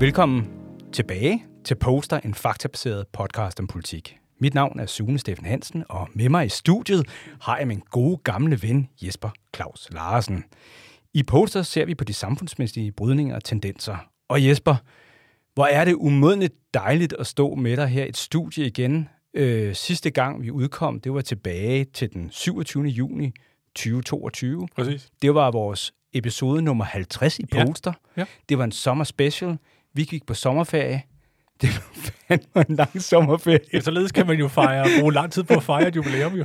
Velkommen tilbage til Poster, en faktabaseret podcast om politik. Mit navn er Sune Steffen Hansen, og med mig i studiet har jeg min gode gamle ven Jesper Claus Larsen. I Poster ser vi på de samfundsmæssige brydninger og tendenser. Og Jesper, hvor er det umådeligt dejligt at stå med dig her i et studie igen. Øh, sidste gang vi udkom, det var tilbage til den 27. juni 2022. Præcis. Det var vores episode nummer 50 i Poster. Ja. Ja. Det var en sommer special. Vi gik på sommerferie. Det var fandme en lang sommerferie. Ja, således kan man jo fejre, bruge lang tid på at fejre et jubilæum jo.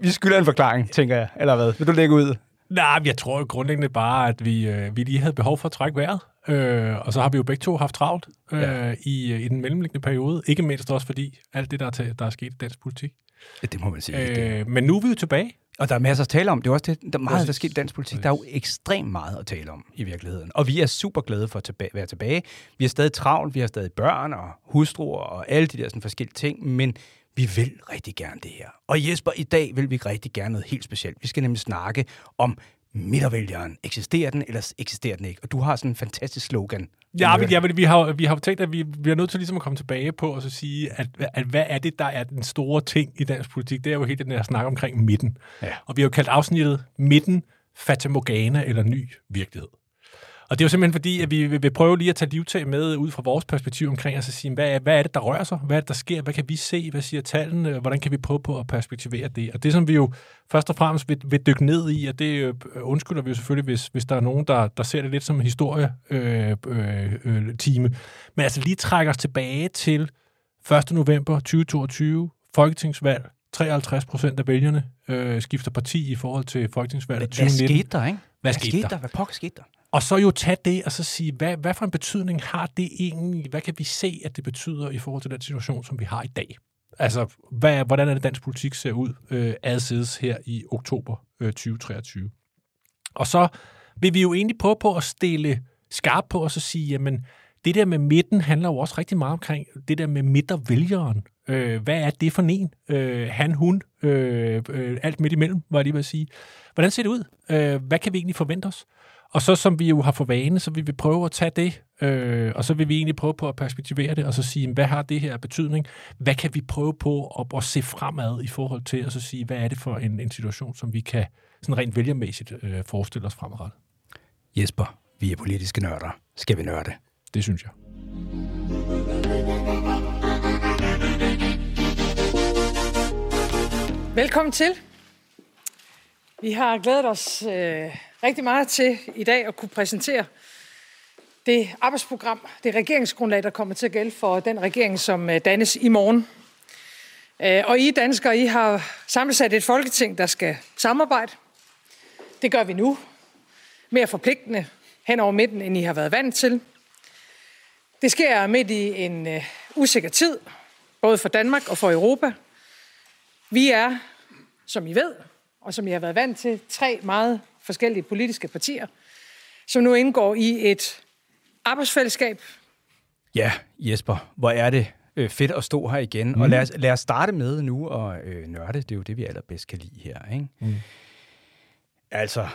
Vi skylder en forklaring, tænker jeg. Eller hvad? Vil du lægge ud? Nej, jeg tror grundlæggende bare, at vi, øh, vi lige havde behov for at trække vejret. Øh, og så har vi jo begge to haft travlt øh, Ja. i, øh, i den mellemliggende periode. Ikke mindst også fordi alt det, der er, til, der er sket i dansk politik. Ja, det må man sige. Øh, men nu er vi jo tilbage. Og der er masser at tale om. Det er også det, der er meget, der sker i dansk politik. Der er jo ekstremt meget at tale om i virkeligheden. Og vi er super glade for at tilbage, være tilbage. Vi er stadig travlt. Vi har stadig børn og hustruer og alle de der sådan forskellige ting. Men vi vil rigtig gerne det her. Og Jesper, i dag vil vi rigtig gerne noget helt specielt. Vi skal nemlig snakke om midtervælgeren. Eksisterer den, eller eksisterer den ikke? Og du har sådan en fantastisk slogan. Ja, men, ja, men vi har, vi har tænkt, at vi, vi er nødt til ligesom at komme tilbage på og så sige, at, at hvad er det, der er den store ting i dansk politik? Det er jo helt den her snak omkring midten. Ja. Og vi har jo kaldt afsnittet Midten, Fatamorgana eller Ny Virkelighed. Og det er jo simpelthen fordi, at vi vil prøve lige at tage livtag med ud fra vores perspektiv omkring og sige, hvad er, hvad er det, der rører sig? Hvad er det, der sker? Hvad kan vi se? Hvad siger tallene? Hvordan kan vi prøve på at perspektivere det? Og det, som vi jo først og fremmest vil, vil dykke ned i, og det øh, undskylder vi jo selvfølgelig, hvis, hvis der er nogen, der, der ser det lidt som en historie øh, øh, øh, time. Men altså lige trække os tilbage til 1. november 2022, folketingsvalg. 53 procent af vælgerne øh, skifter parti i forhold til folketingsvalget Hvad 2019. skete der, ikke? Hvad skete der? der? Hvad pokker skete der? Og så jo tage det og så sige, hvad, hvad for en betydning har det egentlig? Hvad kan vi se, at det betyder i forhold til den situation, som vi har i dag? Altså, hvad, hvordan er det, dansk politik ser ud øh, adsides her i oktober øh, 2023? Og så vil vi jo egentlig prøve på at stille skarp på og så sige, jamen, det der med midten handler jo også rigtig meget omkring det der med midtervælgeren. Øh, hvad er det for en? Øh, han, hun, øh, øh, alt midt imellem, var jeg lige ved at sige. Hvordan ser det ud? Øh, hvad kan vi egentlig forvente os? Og så som vi jo har for vane, så vil vi prøve at tage det, øh, og så vil vi egentlig prøve på at perspektivere det, og så sige, hvad har det her betydning? Hvad kan vi prøve på at, at se fremad i forhold til, og så sige, hvad er det for en, en situation, som vi kan sådan rent vælgermæssigt øh, forestille os fremadrettet? Jesper, vi er politiske nørder. Skal vi nørde? Det synes jeg. Velkommen til. Vi har glædet os øh, rigtig meget til i dag at kunne præsentere det arbejdsprogram, det regeringsgrundlag, der kommer til at gælde for den regering, som øh, dannes i morgen. Øh, og I danskere, I har sammensat et folketing, der skal samarbejde. Det gør vi nu. Mere forpligtende hen over midten, end I har været vant til. Det sker midt i en øh, usikker tid, både for Danmark og for Europa. Vi er, som I ved, og som I har været vant til, tre meget forskellige politiske partier, som nu indgår i et arbejdsfællesskab. Ja, Jesper, hvor er det øh, fedt at stå her igen. Mm. Og lad os, lad os starte med nu og øh, nørde. Det er jo det, vi allerbedst kan lide her. Ikke? Mm. Altså,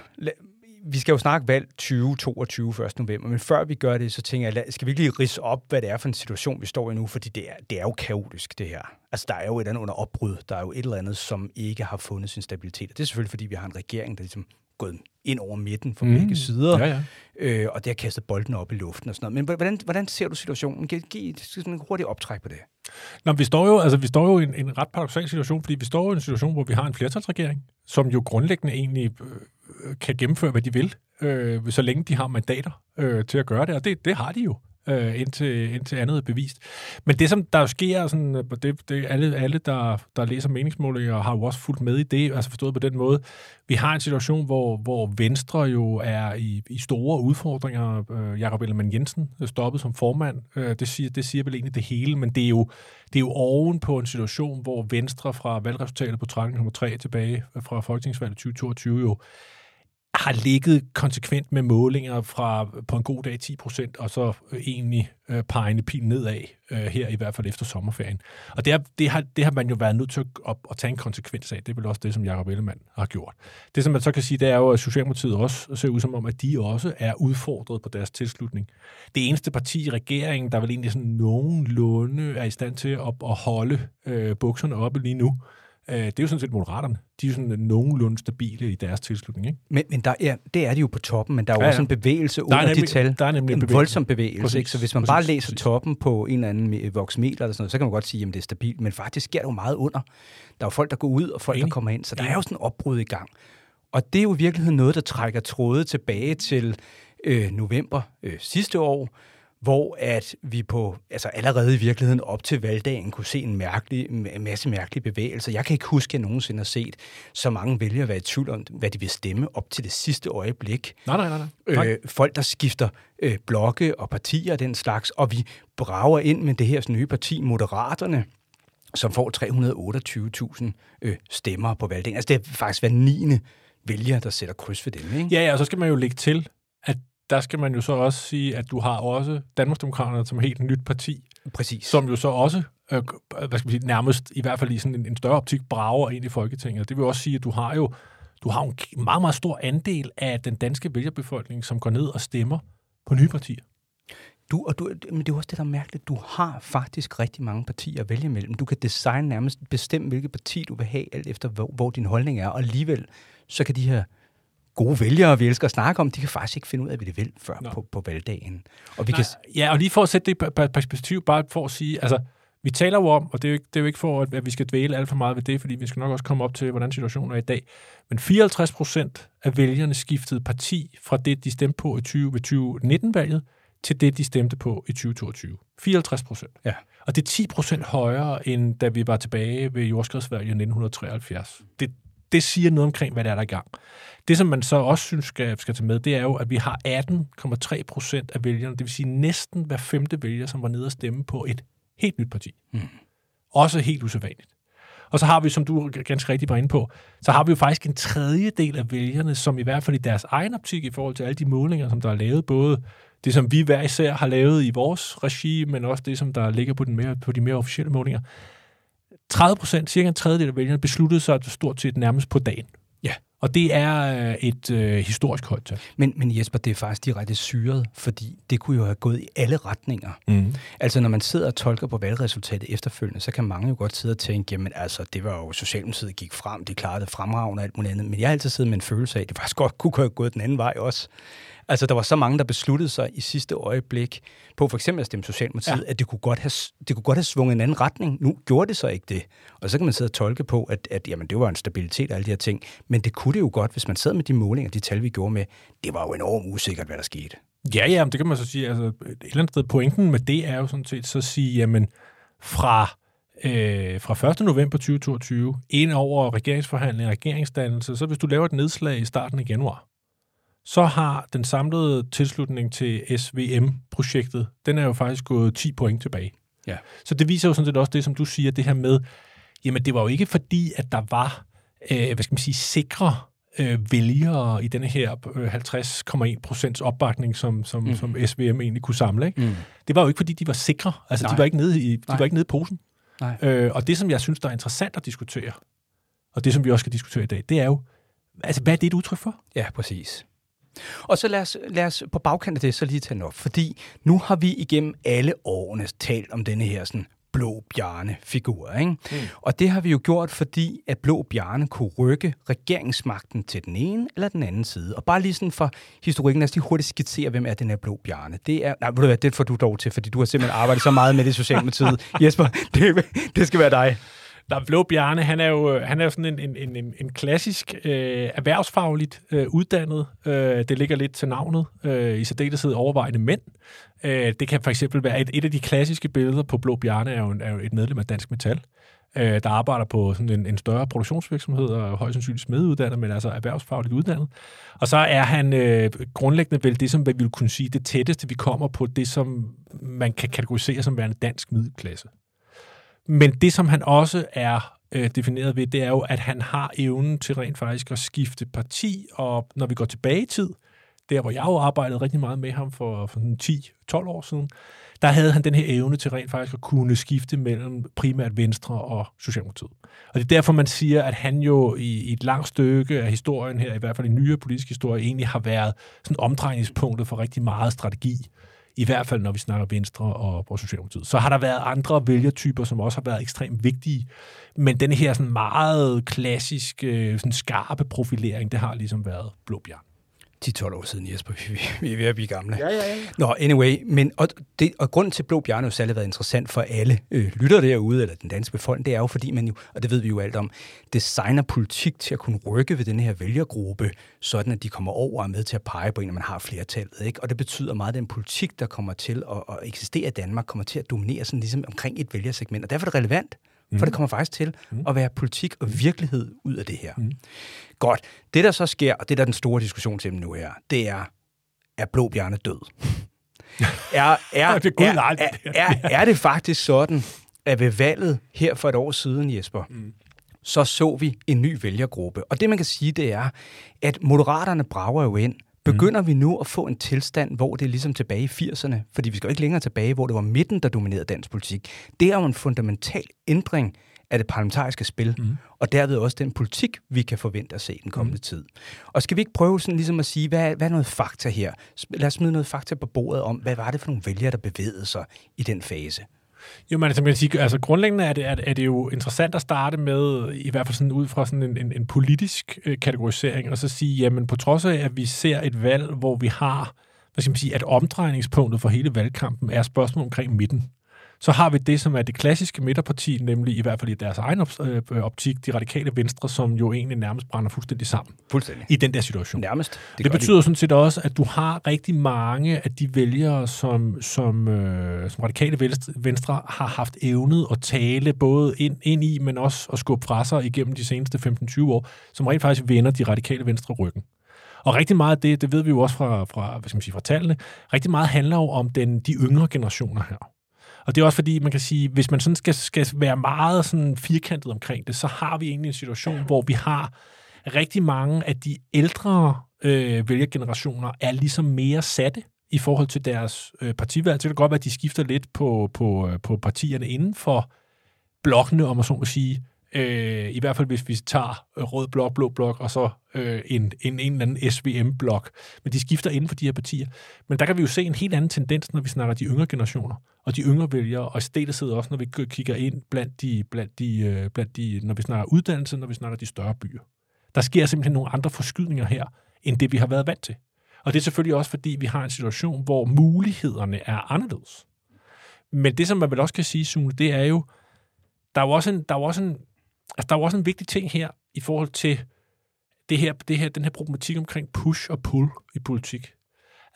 vi skal jo snakke valg 2022 1. november, men før vi gør det, så tænker jeg, lad- skal vi ikke lige ridse op, hvad det er for en situation, vi står i nu, fordi det er, det er jo kaotisk, det her. Altså, der er jo et eller andet under opbrud. Der er jo et eller andet, som ikke har fundet sin stabilitet. Og det er selvfølgelig, fordi vi har en regering, der ligesom gået ind over midten fra mm. begge sider. Ja, ja. Øh, og det har kastet bolden op i luften og sådan noget. Men hvordan, hvordan ser du situationen? Giv, giv sådan en hurtig optræk på det. Nå, vi står jo, altså, vi står jo i en, en ret paradoxal situation, fordi vi står jo i en situation, hvor vi har en flertalsregering, som jo grundlæggende egentlig øh, kan gennemføre, hvad de vil, øh, så længe de har mandater øh, til at gøre det, og det, det har de jo øh, indtil, indtil andet er bevist. Men det, som der jo sker, sådan, øh, det, det, alle, alle der, der læser meningsmålinger, har jo også fulgt med i det, altså forstået på den måde. Vi har en situation, hvor, hvor Venstre jo er i, i store udfordringer. Øh, Jakob Ellemann Jensen er stoppet som formand. Øh, det, siger, det siger vel egentlig det hele, men det er jo, det er jo oven på en situation, hvor Venstre fra valgresultatet på 13,3 tilbage øh, fra Folketingsvalget 2022 jo har ligget konsekvent med målinger fra på en god dag 10 procent, og så egentlig øh, pegende pil nedad, øh, her i hvert fald efter sommerferien. Og det, er, det, har, det har man jo været nødt til at, at, at tage en konsekvens af. Det er vel også det, som Jacob Ellemann har gjort. Det, som man så kan sige, det er jo, at Socialdemokratiet også ser ud som om, at de også er udfordret på deres tilslutning. Det eneste parti i regeringen, der vel egentlig sådan nogenlunde er i stand til at, at holde øh, bukserne oppe lige nu, Øh, det er jo sådan set moderaterne. De er jo sådan nogenlunde stabile i deres tilslutning. Ikke? Men, men der er, det er de jo på toppen, men der er jo ja, ja. også en bevægelse under nemlig, de tal. Der er nemlig en, bevægelse. voldsom bevægelse. Præcis, ikke? Så hvis man præcis, bare læser præcis. toppen på en eller anden voksmidler eller sådan noget, så kan man godt sige, at det er stabilt. Men faktisk sker der jo meget under. Der er jo folk, der går ud, og folk, Enig. der kommer ind. Så der Enig. er jo sådan en opbrud i gang. Og det er jo i virkeligheden noget, der trækker tråde tilbage til øh, november øh, sidste år, hvor at vi på, altså allerede i virkeligheden op til valgdagen kunne se en, mærkelig, en masse mærkelige bevægelser. Jeg kan ikke huske, at jeg nogensinde har set så mange vælgere være i tvivl om, hvad de vil stemme op til det sidste øjeblik. Nej, nej, nej. nej. Øh, folk, der skifter øh, blokke og partier og den slags, og vi brager ind med det her sådan, nye parti, Moderaterne, som får 328.000 øh, stemmer på valgdagen. Altså det er faktisk hver 9. vælger, der sætter kryds ved dem. Ikke? Ja, ja, og så skal man jo lægge til, der skal man jo så også sige, at du har også Danmarksdemokraterne som helt nyt parti, Præcis. som jo så også, øh, hvad skal man sige, nærmest i hvert fald i sådan en, en større optik, brager ind i Folketinget. Det vil også sige, at du har jo du har en meget, meget stor andel af den danske vælgerbefolkning, som går ned og stemmer på nye partier. Du, og du, men det er også det, der er mærkeligt. Du har faktisk rigtig mange partier at vælge mellem. Du kan designe nærmest bestemme, hvilket parti du vil have, alt efter hvor, hvor din holdning er. Og alligevel, så kan de her gode vælgere, vi elsker at snakke om, de kan faktisk ikke finde ud af, hvad de vil før Nå. på, på valgdagen. Og vi Nej, kan, ja, og lige for at sætte det i per- perspektiv, bare for at sige, altså, vi taler jo om, og det er jo ikke, det er jo ikke for, at, at vi skal dvæle alt for meget ved det, fordi vi skal nok også komme op til, hvordan situationen er i dag. Men 54 procent af vælgerne skiftede parti fra det, de stemte på i 20, ved 2019-valget, til det, de stemte på i 2022. 54 procent. Ja. Og det er 10 procent højere, end da vi var tilbage ved jordskredsvalget i 1973. Det, det siger noget omkring, hvad der er der er i gang. Det, som man så også synes skal, skal tage med, det er jo, at vi har 18,3 procent af vælgerne, det vil sige næsten hver femte vælger, som var nede og stemme på et helt nyt parti. Mm. Også helt usædvanligt. Og så har vi, som du ganske rigtigt var inde på, så har vi jo faktisk en tredjedel af vælgerne, som i hvert fald i deres egen optik, i forhold til alle de målinger, som der er lavet, både det, som vi hver især har lavet i vores regi, men også det, som der ligger på, den mere, på de mere officielle målinger. 30 procent, cirka en tredjedel af vælgerne, besluttede sig stort set nærmest på dagen. Ja. Og det er øh, et øh, historisk højt tal. men, men Jesper, det er faktisk direkte syret, fordi det kunne jo have gået i alle retninger. Mm. Altså, når man sidder og tolker på valgresultatet efterfølgende, så kan mange jo godt sidde og tænke, jamen altså, det var jo Socialdemokratiet gik frem, det klarede det fremragende og alt muligt andet. Men jeg har altid siddet med en følelse af, at det faktisk godt kunne have gået den anden vej også. Altså, der var så mange, der besluttede sig i sidste øjeblik på for eksempel at stemme Socialdemokratiet, ja. at det kunne, godt have, det kunne godt have svunget en anden retning. Nu gjorde det så ikke det. Og så kan man sidde og tolke på, at, at jamen, det var en stabilitet og alle de her ting. Men det kunne det jo godt, hvis man sad med de målinger, de tal, vi gjorde med. Det var jo enormt usikkert, hvad der skete. Ja, ja, men det kan man så sige. Altså, et eller andet sted, pointen med det er jo sådan set så at sige, jamen, fra, øh, fra 1. november 2022, ind over regeringsforhandling og regeringsdannelse, så hvis du laver et nedslag i starten af januar, så har den samlede tilslutning til SVM-projektet, den er jo faktisk gået 10 point tilbage. Ja. Så det viser jo sådan set også det, som du siger, det her med, jamen det var jo ikke fordi, at der var, øh, hvad skal man sige, sikre øh, vælgere i denne her øh, 50,1 procents opbakning, som, som, mm. som SVM egentlig kunne samle. Ikke? Mm. Det var jo ikke, fordi de var sikre. Altså, Nej. de var ikke nede i, de Nej. var ikke nede i posen. Nej. Øh, og det, som jeg synes, der er interessant at diskutere, og det, som vi også skal diskutere i dag, det er jo, altså, hvad er det et udtryk for? Ja, præcis. Og så lad os, lad os på bagkant af det så lige tage den op, fordi nu har vi igennem alle årene talt om denne her sådan blå bjarne-figur. Ikke? Mm. Og det har vi jo gjort, fordi at blå bjarne kunne rykke regeringsmagten til den ene eller den anden side. Og bare lige sådan for historikken, lad os lige hurtigt skitsere, hvem er den her blå bjarne. Det er, nej, ved du hvad, det får du dog til, fordi du har simpelthen arbejdet så meget med det i Socialdemokratiet. Jesper, det, det skal være dig. Der er Blå Bjarne, han er jo, øh, han er jo sådan en, en, en, en, en klassisk øh, erhvervsfagligt øh, uddannet. Øh, det ligger lidt til navnet. Øh, I særdeleshed overvejende mænd. Øh, det kan for eksempel være et, et af de klassiske billeder på Blå Bjarne er jo, en, er jo et medlem af Dansk Metal, øh, der arbejder på sådan en, en større produktionsvirksomhed og er højst sandsynligt smeduddannet, men altså erhvervsfagligt uddannet. Og så er han øh, grundlæggende vel det, som vi vil kunne sige, det tætteste, vi kommer på det, som man kan kategorisere som værende dansk middelklasse. Men det, som han også er øh, defineret ved, det er jo, at han har evnen til rent faktisk at skifte parti, og når vi går tilbage i tid, der hvor jeg jo arbejdede rigtig meget med ham for, for 10-12 år siden, der havde han den her evne til rent faktisk at kunne skifte mellem primært Venstre og Socialdemokratiet. Og det er derfor, man siger, at han jo i, i et langt stykke af historien her, i hvert fald i nyere politisk historie, egentlig har været sådan omdrejningspunktet for rigtig meget strategi. I hvert fald, når vi snakker Venstre og, og Socialdemokratiet. Så har der været andre vælgertyper, som også har været ekstremt vigtige. Men den her sådan meget klassiske, øh, sådan skarpe profilering, det har ligesom været Blåbjørn. 10-12 år siden, Jesper. Vi, vi er ved at blive gamle. Ja, ja, ja. Nå, anyway. Men, og, det, og grunden til, Blå Bjarne jo særlig været interessant for alle øh, lytter derude, eller den danske befolkning, det er jo, fordi man jo, og det ved vi jo alt om, designer politik til at kunne rykke ved den her vælgergruppe, sådan at de kommer over og er med til at pege på en, når man har flertallet. Ikke? Og det betyder meget, at den politik, der kommer til at, at eksistere i Danmark, kommer til at dominere sådan ligesom omkring et vælgersegment. Og derfor er det relevant, Mm. For det kommer faktisk til mm. at være politik og virkelighed ud af det her. Mm. Godt. Det, der så sker, og det, der er den store diskussion til nu her, det er, er Blå Bjarne død? er, er, det er, er, er, er det faktisk sådan, at ved valget her for et år siden, Jesper, mm. så så vi en ny vælgergruppe. Og det, man kan sige, det er, at moderaterne brager jo ind Begynder mm. vi nu at få en tilstand, hvor det er ligesom tilbage i 80'erne? Fordi vi skal jo ikke længere tilbage, hvor det var midten, der dominerede dansk politik. Det er jo en fundamental ændring af det parlamentariske spil, mm. og derved også den politik, vi kan forvente at se den kommende mm. tid. Og skal vi ikke prøve sådan ligesom at sige, hvad, hvad er noget fakta her? Lad os smide noget fakta på bordet om, hvad var det for nogle vælgere, der bevægede sig i den fase? Jo, men altså, som jeg sige, altså grundlæggende er det, er, er det jo interessant at starte med, i hvert fald sådan ud fra sådan en, en, en politisk øh, kategorisering, og så sige, jamen på trods af, at vi ser et valg, hvor vi har, hvad skal man sige, at omdrejningspunktet for hele valgkampen er spørgsmål omkring midten så har vi det, som er det klassiske midterparti, nemlig i hvert fald i deres egen øh, optik, de radikale venstre, som jo egentlig nærmest brænder fuldstændig sammen. Fuldstændig. I den der situation. Nærmest. Det, det betyder de. sådan set også, at du har rigtig mange af de vælgere, som, som, øh, som radikale venstre, venstre har haft evnet at tale både ind, ind i, men også at skubbe fra sig igennem de seneste 15-20 år, som rent faktisk vender de radikale venstre ryggen. Og rigtig meget af det, det ved vi jo også fra, fra, hvad skal man sige, fra tallene, rigtig meget handler jo om den, de yngre generationer her. Og det er også fordi, man kan sige, hvis man sådan skal, skal være meget sådan firkantet omkring det, så har vi egentlig en situation, hvor vi har rigtig mange af de ældre øh, vælgergenerationer er ligesom mere satte i forhold til deres øh, partivalg. Så det kan godt være, at de skifter lidt på, på, øh, på partierne inden for blokkene, om man så må sige. Øh, I hvert fald, hvis vi tager øh, rød blok, blå blok, og så øh, en, en, en eller anden SVM-blok. Men de skifter inden for de her partier. Men der kan vi jo se en helt anden tendens, når vi snakker de yngre generationer, og de yngre vælgere, og i stedet sidder også, når vi kigger ind blandt de, blandt de, øh, blandt de, når vi snakker uddannelse, når vi snakker de større byer. Der sker simpelthen nogle andre forskydninger her, end det vi har været vant til. Og det er selvfølgelig også, fordi vi har en situation, hvor mulighederne er anderledes. Men det, som man vel også kan sige, Sune, det er jo, der er jo også en, der er jo også en altså, der er jo også en vigtig ting her i forhold til det her, det her, den her problematik omkring push og pull i politik.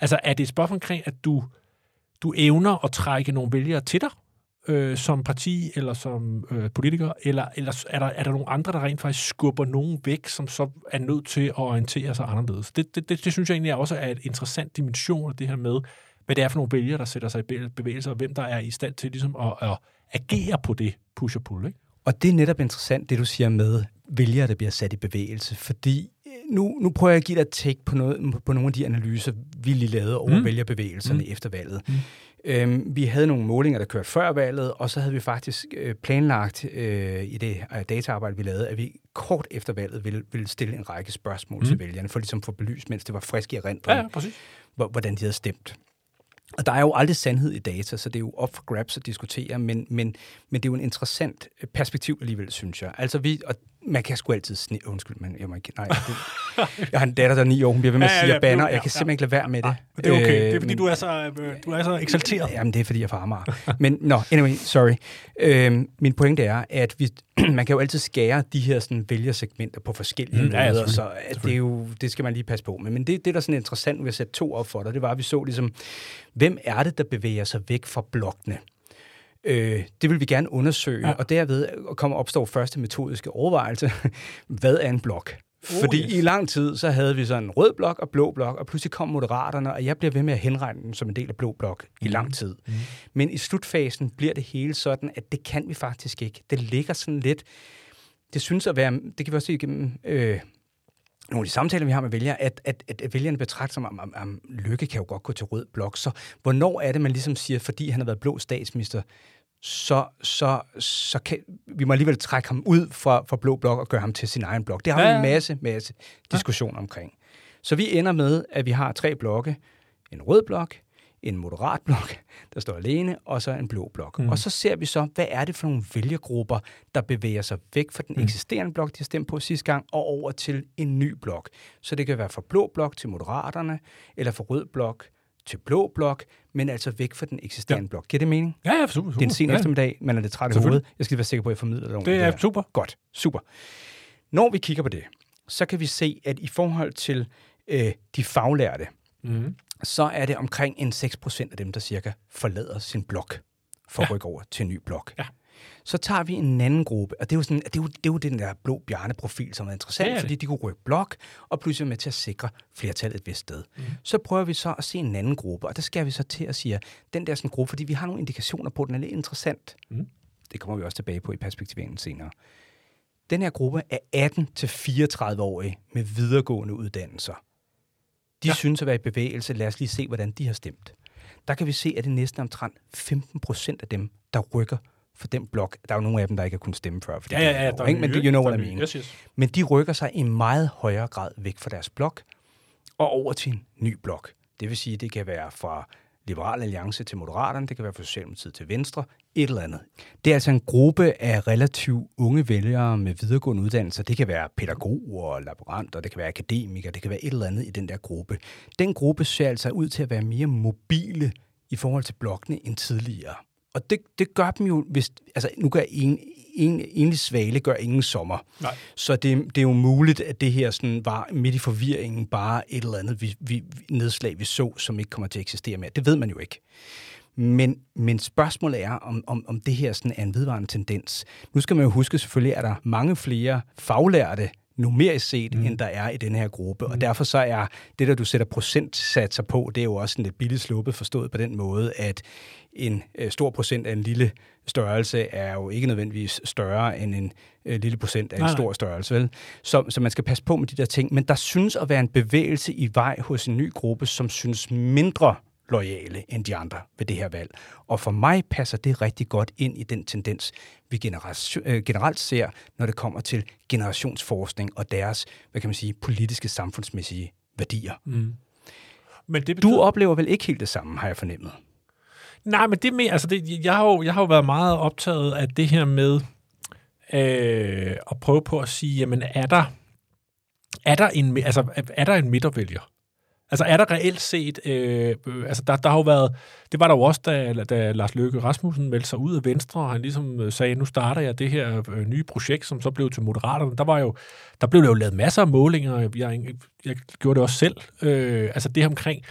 Altså, er det et spørgsmål omkring, at du, du evner at trække nogle vælgere til dig, øh, som parti eller som øh, politiker, eller, eller er, der, er der nogle andre, der rent faktisk skubber nogen væk, som så er nødt til at orientere sig anderledes? Det, det, det, det synes jeg egentlig også er et interessant dimension af det her med, hvad det er for nogle vælgere, der sætter sig i bevægelse, og hvem der er i stand til ligesom at, at agere på det push og pull. Ikke? Og det er netop interessant, det du siger med vælgere, der bliver sat i bevægelse, fordi øh, nu, nu prøver jeg at give dig et take på, noget, på nogle af de analyser, vi lige lavede over mm. vælgerbevægelserne mm. efter valget. Mm. Øhm, vi havde nogle målinger, der kørte før valget, og så havde vi faktisk øh, planlagt øh, i det øh, dataarbejde, vi lavede, at vi kort efter valget ville, ville stille en række spørgsmål mm. til vælgerne, for ligesom at få belyst, mens det var frisk i rent, ja, ja, hvordan de havde stemt. Og der er jo aldrig sandhed i data, så det er jo op for grabs at diskutere, men, men, men det er jo en interessant perspektiv alligevel, synes jeg. Altså vi, og man kan sgu altid sne... Undskyld, men jeg må ikke... Nej, det, jeg har en datter, der er ni år, hun bliver ved med at sige, ja, ja, banner, ja, jeg kan simpelthen ikke lade være med det. det er okay, det er fordi, øh, du er så, øh, du er så eksalteret. Jamen, det er fordi, jeg er fra Amager. men, no, anyway, sorry. Øh, min pointe er, at vi, man kan jo altid skære de her sådan, vælgersegmenter på forskellige mm, måder, ja, ja, så det, er jo, det skal man lige passe på med. Men det, det der er sådan interessant, vi har sat to op for dig, det var, at vi så ligesom, hvem er det, der bevæger sig væk fra blokkene? Øh, det vil vi gerne undersøge, ja. og derved kommer opstår første metodiske overvejelse. Hvad er en blok? Oh, Fordi yes. i lang tid, så havde vi sådan en rød blok og blå blok, og pludselig kom moderaterne, og jeg bliver ved med at henregne dem som en del af blå blok mm. i lang tid. Mm. Men i slutfasen bliver det hele sådan, at det kan vi faktisk ikke. Det ligger sådan lidt det synes at være, det kan vi også se igennem øh, nogle af de samtaler, vi har med vælgere, at, at, at, vælgerne betragter som, om, om, om Lykke kan jo godt gå til rød blok. Så hvornår er det, man ligesom siger, fordi han har været blå statsminister, så, så, så kan vi må alligevel trække ham ud fra, fra blå blok og gøre ham til sin egen blok. Det har vi ja, ja. en masse, masse diskussion ja. omkring. Så vi ender med, at vi har tre blokke. En rød blok, en moderat blok, der står alene, og så en blå blok. Mm. Og så ser vi så, hvad er det for nogle vælgergrupper, der bevæger sig væk fra den mm. eksisterende blok, de har stemt på sidste gang, og over til en ny blok. Så det kan være fra blå blok til moderaterne, eller fra rød blok til blå blok, men altså væk fra den eksisterende ja. blok. Giver det mening? Ja, ja, super. super. Det er en sen ja. eftermiddag, man er lidt træt i hovedet. Jeg skal være sikker på, at jeg formidler det. Det er det super. Godt, super. Når vi kigger på det, så kan vi se, at i forhold til øh, de faglærte, mm så er det omkring en 6% af dem, der cirka forlader sin blok for ja. at rykke over til en ny blok. Ja. Så tager vi en anden gruppe, og det er jo, sådan, det er jo, det er jo den der blå bjørneprofil, som er interessant, ja, fordi de kunne rykke blok, og pludselig med til at sikre flertallet et vist sted. Mm. Så prøver vi så at se en anden gruppe, og der skal vi så til at sige, den der sådan gruppe, fordi vi har nogle indikationer på, at den er lidt interessant. Mm. Det kommer vi også tilbage på i perspektiveringen senere. Den her gruppe er 18-34-årige med videregående uddannelser. De ja. synes at være i bevægelse. Lad os lige se, hvordan de har stemt. Der kan vi se, at det næsten omtrent 15 procent af dem, der rykker for den blok. Der er jo nogle af dem, der ikke har kunnet stemme før. For ja, ja, ja. Der er men you know what I mean. Yes, yes. Men de rykker sig i meget højere grad væk fra deres blok og over til en ny blok. Det vil sige, det kan være fra Liberal Alliance til Moderaterne, det kan være fra Socialdemokratiet til Venstre, et eller andet. Det er altså en gruppe af relativt unge vælgere med videregående uddannelser. Det kan være pædagoger, laboranter, det kan være akademikere, det kan være et eller andet i den der gruppe. Den gruppe ser altså ud til at være mere mobile i forhold til blokkene end tidligere. Og det, det gør dem jo, hvis, altså nu gør en, en, enlig svale gør ingen sommer. Nej. Så det, det er jo muligt, at det her sådan var midt i forvirringen bare et eller andet vi, vi, nedslag, vi så, som ikke kommer til at eksistere mere. Det ved man jo ikke. Men, men spørgsmålet er, om, om, om det her sådan er en vedvarende tendens. Nu skal man jo huske selvfølgelig, at der er mange flere faglærte numerisk set, mm. end der er i den her gruppe. Mm. Og derfor så er det, der du sætter procentsatser på, det er jo også en lidt billigt sluppet forstået på den måde, at en øh, stor procent af en lille størrelse er jo ikke nødvendigvis større end en øh, lille procent af en nej, stor størrelse. Vel? Så, så man skal passe på med de der ting. Men der synes at være en bevægelse i vej hos en ny gruppe, som synes mindre lojale end de andre ved det her valg. Og for mig passer det rigtig godt ind i den tendens, vi øh, generelt ser, når det kommer til generationsforskning og deres, hvad kan man sige, politiske samfundsmæssige værdier. Mm. Men det betyder... Du oplever vel ikke helt det samme, har jeg fornemmet? Nej, men det mere, altså det, jeg, har jo, jeg har jo været meget optaget af det her med øh, at prøve på at sige, jamen er der, er der en, altså, er der en midtervælger? Altså er der reelt set, øh, øh, altså der, der har jo været, det var der jo også, da, da Lars Løkke Rasmussen meldte sig ud af Venstre, og han ligesom øh, sagde, nu starter jeg det her øh, nye projekt, som så blev til Moderaterne. Der, var jo, der blev jo lavet masser af målinger, jeg, jeg gjorde det også selv, øh, altså det omkring,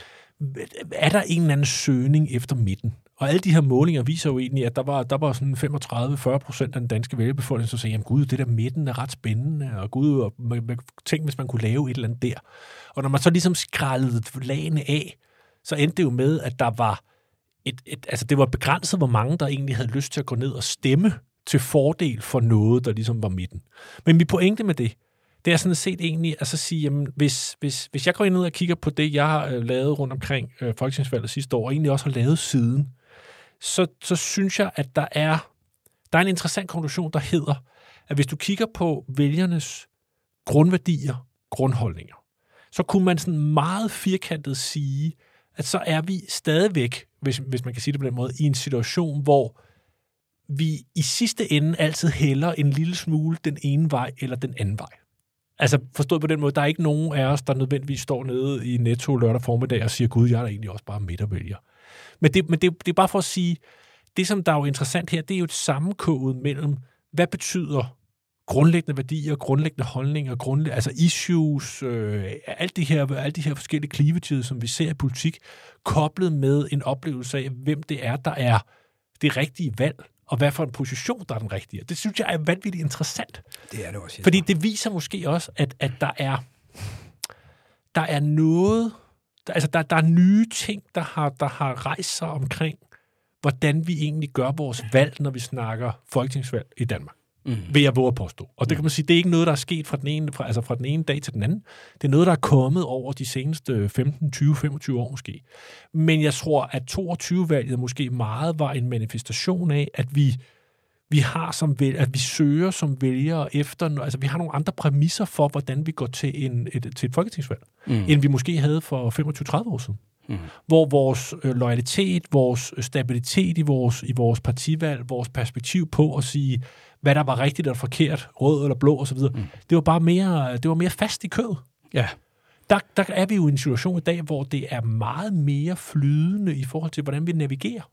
er der en eller anden søgning efter midten? Og alle de her målinger viser jo egentlig, at der var, der var sådan 35-40 procent af den danske vælgerbefolkning, som sagde, jamen gud, det der midten er ret spændende, og gud, og tænk, hvis man kunne lave et eller andet der. Og når man så ligesom skrællede lagene af, så endte det jo med, at der var et, et, altså det var begrænset, hvor mange der egentlig havde lyst til at gå ned og stemme til fordel for noget, der ligesom var midten. Men min pointe med det, det er sådan set egentlig at så sige, jamen, hvis, hvis, hvis jeg går ind og kigger på det, jeg har øh, lavet rundt omkring øh, folketingsvalget sidste år, og egentlig også har lavet siden, så, så synes jeg, at der er, der er en interessant konklusion, der hedder, at hvis du kigger på vælgernes grundværdier, grundholdninger, så kunne man sådan meget firkantet sige, at så er vi stadigvæk, hvis, hvis man kan sige det på den måde, i en situation, hvor vi i sidste ende altid hælder en lille smule den ene vej eller den anden vej. Altså forstået på den måde, der er ikke nogen af os, der nødvendigvis står nede i Netto lørdag formiddag og siger, gud, jeg er egentlig også bare midtervælger. Men, det, men det, det er bare for at sige, det som der er jo interessant her, det er jo et sammenkoget mellem, hvad betyder grundlæggende værdier, grundlæggende holdninger, grundlæggende, altså issues, øh, alt, det her, alt de her forskellige cleavages, som vi ser i politik, koblet med en oplevelse af, hvem det er, der er det rigtige valg, og hvad for en position, der er den rigtige. Det synes jeg er vanvittigt interessant. Det er det også. Fordi det viser måske også, at, at der er der er noget, der, altså der, der er nye ting, der har, der har rejst sig omkring, hvordan vi egentlig gør vores valg, når vi snakker folketingsvalg i Danmark. Mm. vil jeg våge at påstå. Og det kan man sige, det er ikke noget, der er sket fra den ene, fra, altså fra den ene dag til den anden. Det er noget, der er kommet over de seneste 15, 20, 25 år måske. Men jeg tror, at 22-valget måske meget var en manifestation af, at vi vi har som vælger, at vi søger som vælgere efter, altså vi har nogle andre præmisser for, hvordan vi går til, en, et, til et folketingsvalg, mm. end vi måske havde for 25-30 år siden. Mm. Hvor vores øh, loyalitet, vores stabilitet i vores, i vores partivalg, vores perspektiv på at sige, hvad der var rigtigt eller forkert, rød eller blå osv., mm. det var bare mere, det var mere fast i kød. Ja. Der, der er vi jo i en situation i dag, hvor det er meget mere flydende i forhold til, hvordan vi navigerer.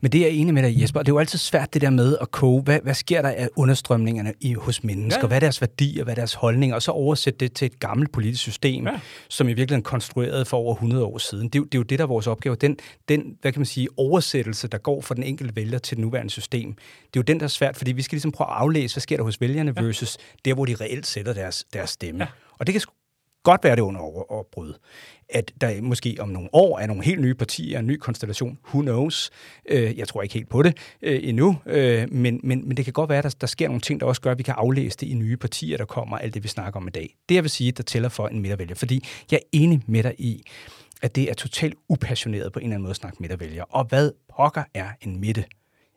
Men det er jeg enig med dig, Jesper. Det er jo altid svært det der med at koge. Hvad, hvad sker der af understrømningerne i, hos mennesker? Ja. Hvad er deres værdier? Hvad er deres holdninger? Og så oversætte det til et gammelt politisk system, ja. som i virkeligheden konstrueret for over 100 år siden. Det, er, det er jo det, der er vores opgave. Den, den, hvad kan man sige, oversættelse, der går fra den enkelte vælger til det nuværende system, det er jo den, der er svært, fordi vi skal ligesom prøve at aflæse, hvad sker der hos vælgerne ja. versus der, hvor de reelt sætter deres, deres stemme. Ja. Og det kan godt være det under opbrud. At der måske om nogle år er nogle helt nye partier, en ny konstellation, who knows. Øh, jeg tror ikke helt på det øh, endnu, øh, men, men, men det kan godt være, at der, der sker nogle ting, der også gør, at vi kan aflæse det i nye partier, der kommer, alt det vi snakker om i dag. Det jeg vil sige, der tæller for en midtervælger, fordi jeg er enig med dig i, at det er totalt upassioneret på en eller anden måde at snakke midtervælger. Og hvad pokker er en midte?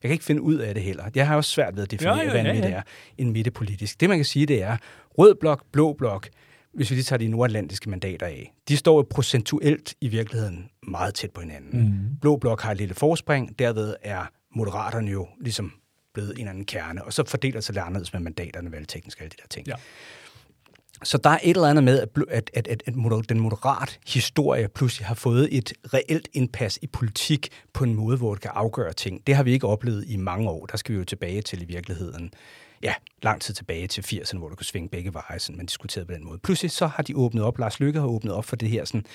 Jeg kan ikke finde ud af det heller. Jeg har også svært ved at definere, ja, ja, ja, ja. hvad en midte er. En midte politisk. Det man kan sige, det er rød blok, blå blok, hvis vi lige tager de nordatlantiske mandater af, de står procentuelt i virkeligheden meget tæt på hinanden. Mm. Blå blok har et lille forspring, derved er moderaterne jo ligesom blevet en eller anden kerne, og så fordeler sig det anderledes med mandaterne, valgteknisk og alle de der ting. Ja. Så der er et eller andet med, at, at, at, at, at den moderat historie pludselig har fået et reelt indpas i politik på en måde, hvor det kan afgøre ting. Det har vi ikke oplevet i mange år. Der skal vi jo tilbage til i virkeligheden ja, lang tid tilbage til 80'erne, hvor du kunne svinge begge veje, sådan man diskuterede på den måde. Pludselig så har de åbnet op, Lars Lykke har åbnet op for det her sådan,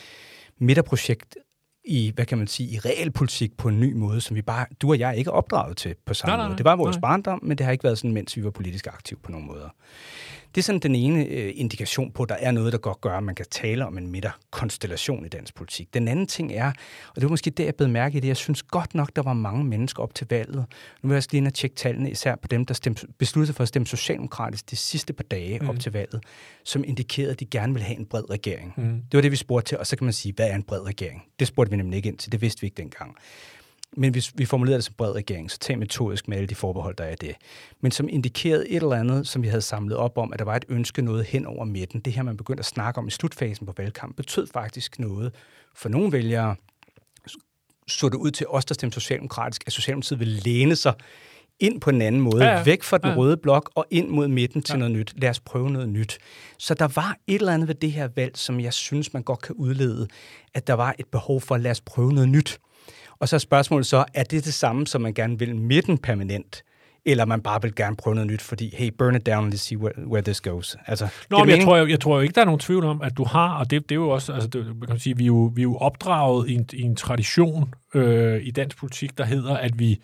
midterprojekt i, hvad kan man sige, i realpolitik på en ny måde, som vi bare, du og jeg ikke er opdraget til på samme nej, nej, måde. Det var vores nej. barndom, men det har ikke været sådan, mens vi var politisk aktive på nogle måder. Det er sådan den ene øh, indikation på, at der er noget, der godt gør, at man kan tale om en midterkonstellation i dansk politik. Den anden ting er, og det var måske det, jeg blev mærke i det, jeg synes godt nok, der var mange mennesker op til valget. Nu vil jeg også lige ind og tjekke tallene, især på dem, der stemte, besluttede sig for at stemme socialdemokratisk de sidste par dage mm. op til valget, som indikerede, at de gerne ville have en bred regering. Mm. Det var det, vi spurgte til, og så kan man sige, hvad er en bred regering? Det spurgte vi nemlig ikke ind til, det vidste vi ikke dengang. Men hvis vi formulerede det som bred regering, så tag metodisk med alle de forbehold, der er det. Men som indikerede et eller andet, som vi havde samlet op om, at der var et ønske noget hen over midten. Det her, man begyndte at snakke om i slutfasen på valgkamp, betød faktisk noget for nogle vælgere. Så det ud til os, der stemte socialdemokratisk, at Socialdemokratiet ville læne sig ind på en anden måde, ja, ja. væk fra den ja. røde blok og ind mod midten til ja. noget nyt. Lad os prøve noget nyt. Så der var et eller andet ved det her valg, som jeg synes, man godt kan udlede, at der var et behov for, at lad os prøve noget nyt. Og så er spørgsmålet så, er det det samme, som man gerne vil midten permanent? eller man bare vil gerne prøve noget nyt, fordi, hey, burn it down, let's see where, where this goes. Altså, Nå, men jeg tror, jeg, jeg tror ikke, der er nogen tvivl om, at du har, og det, det er jo også, altså, det, man kan sige, vi er jo, vi er jo opdraget i en, i en tradition øh, i dansk politik, der hedder, at vi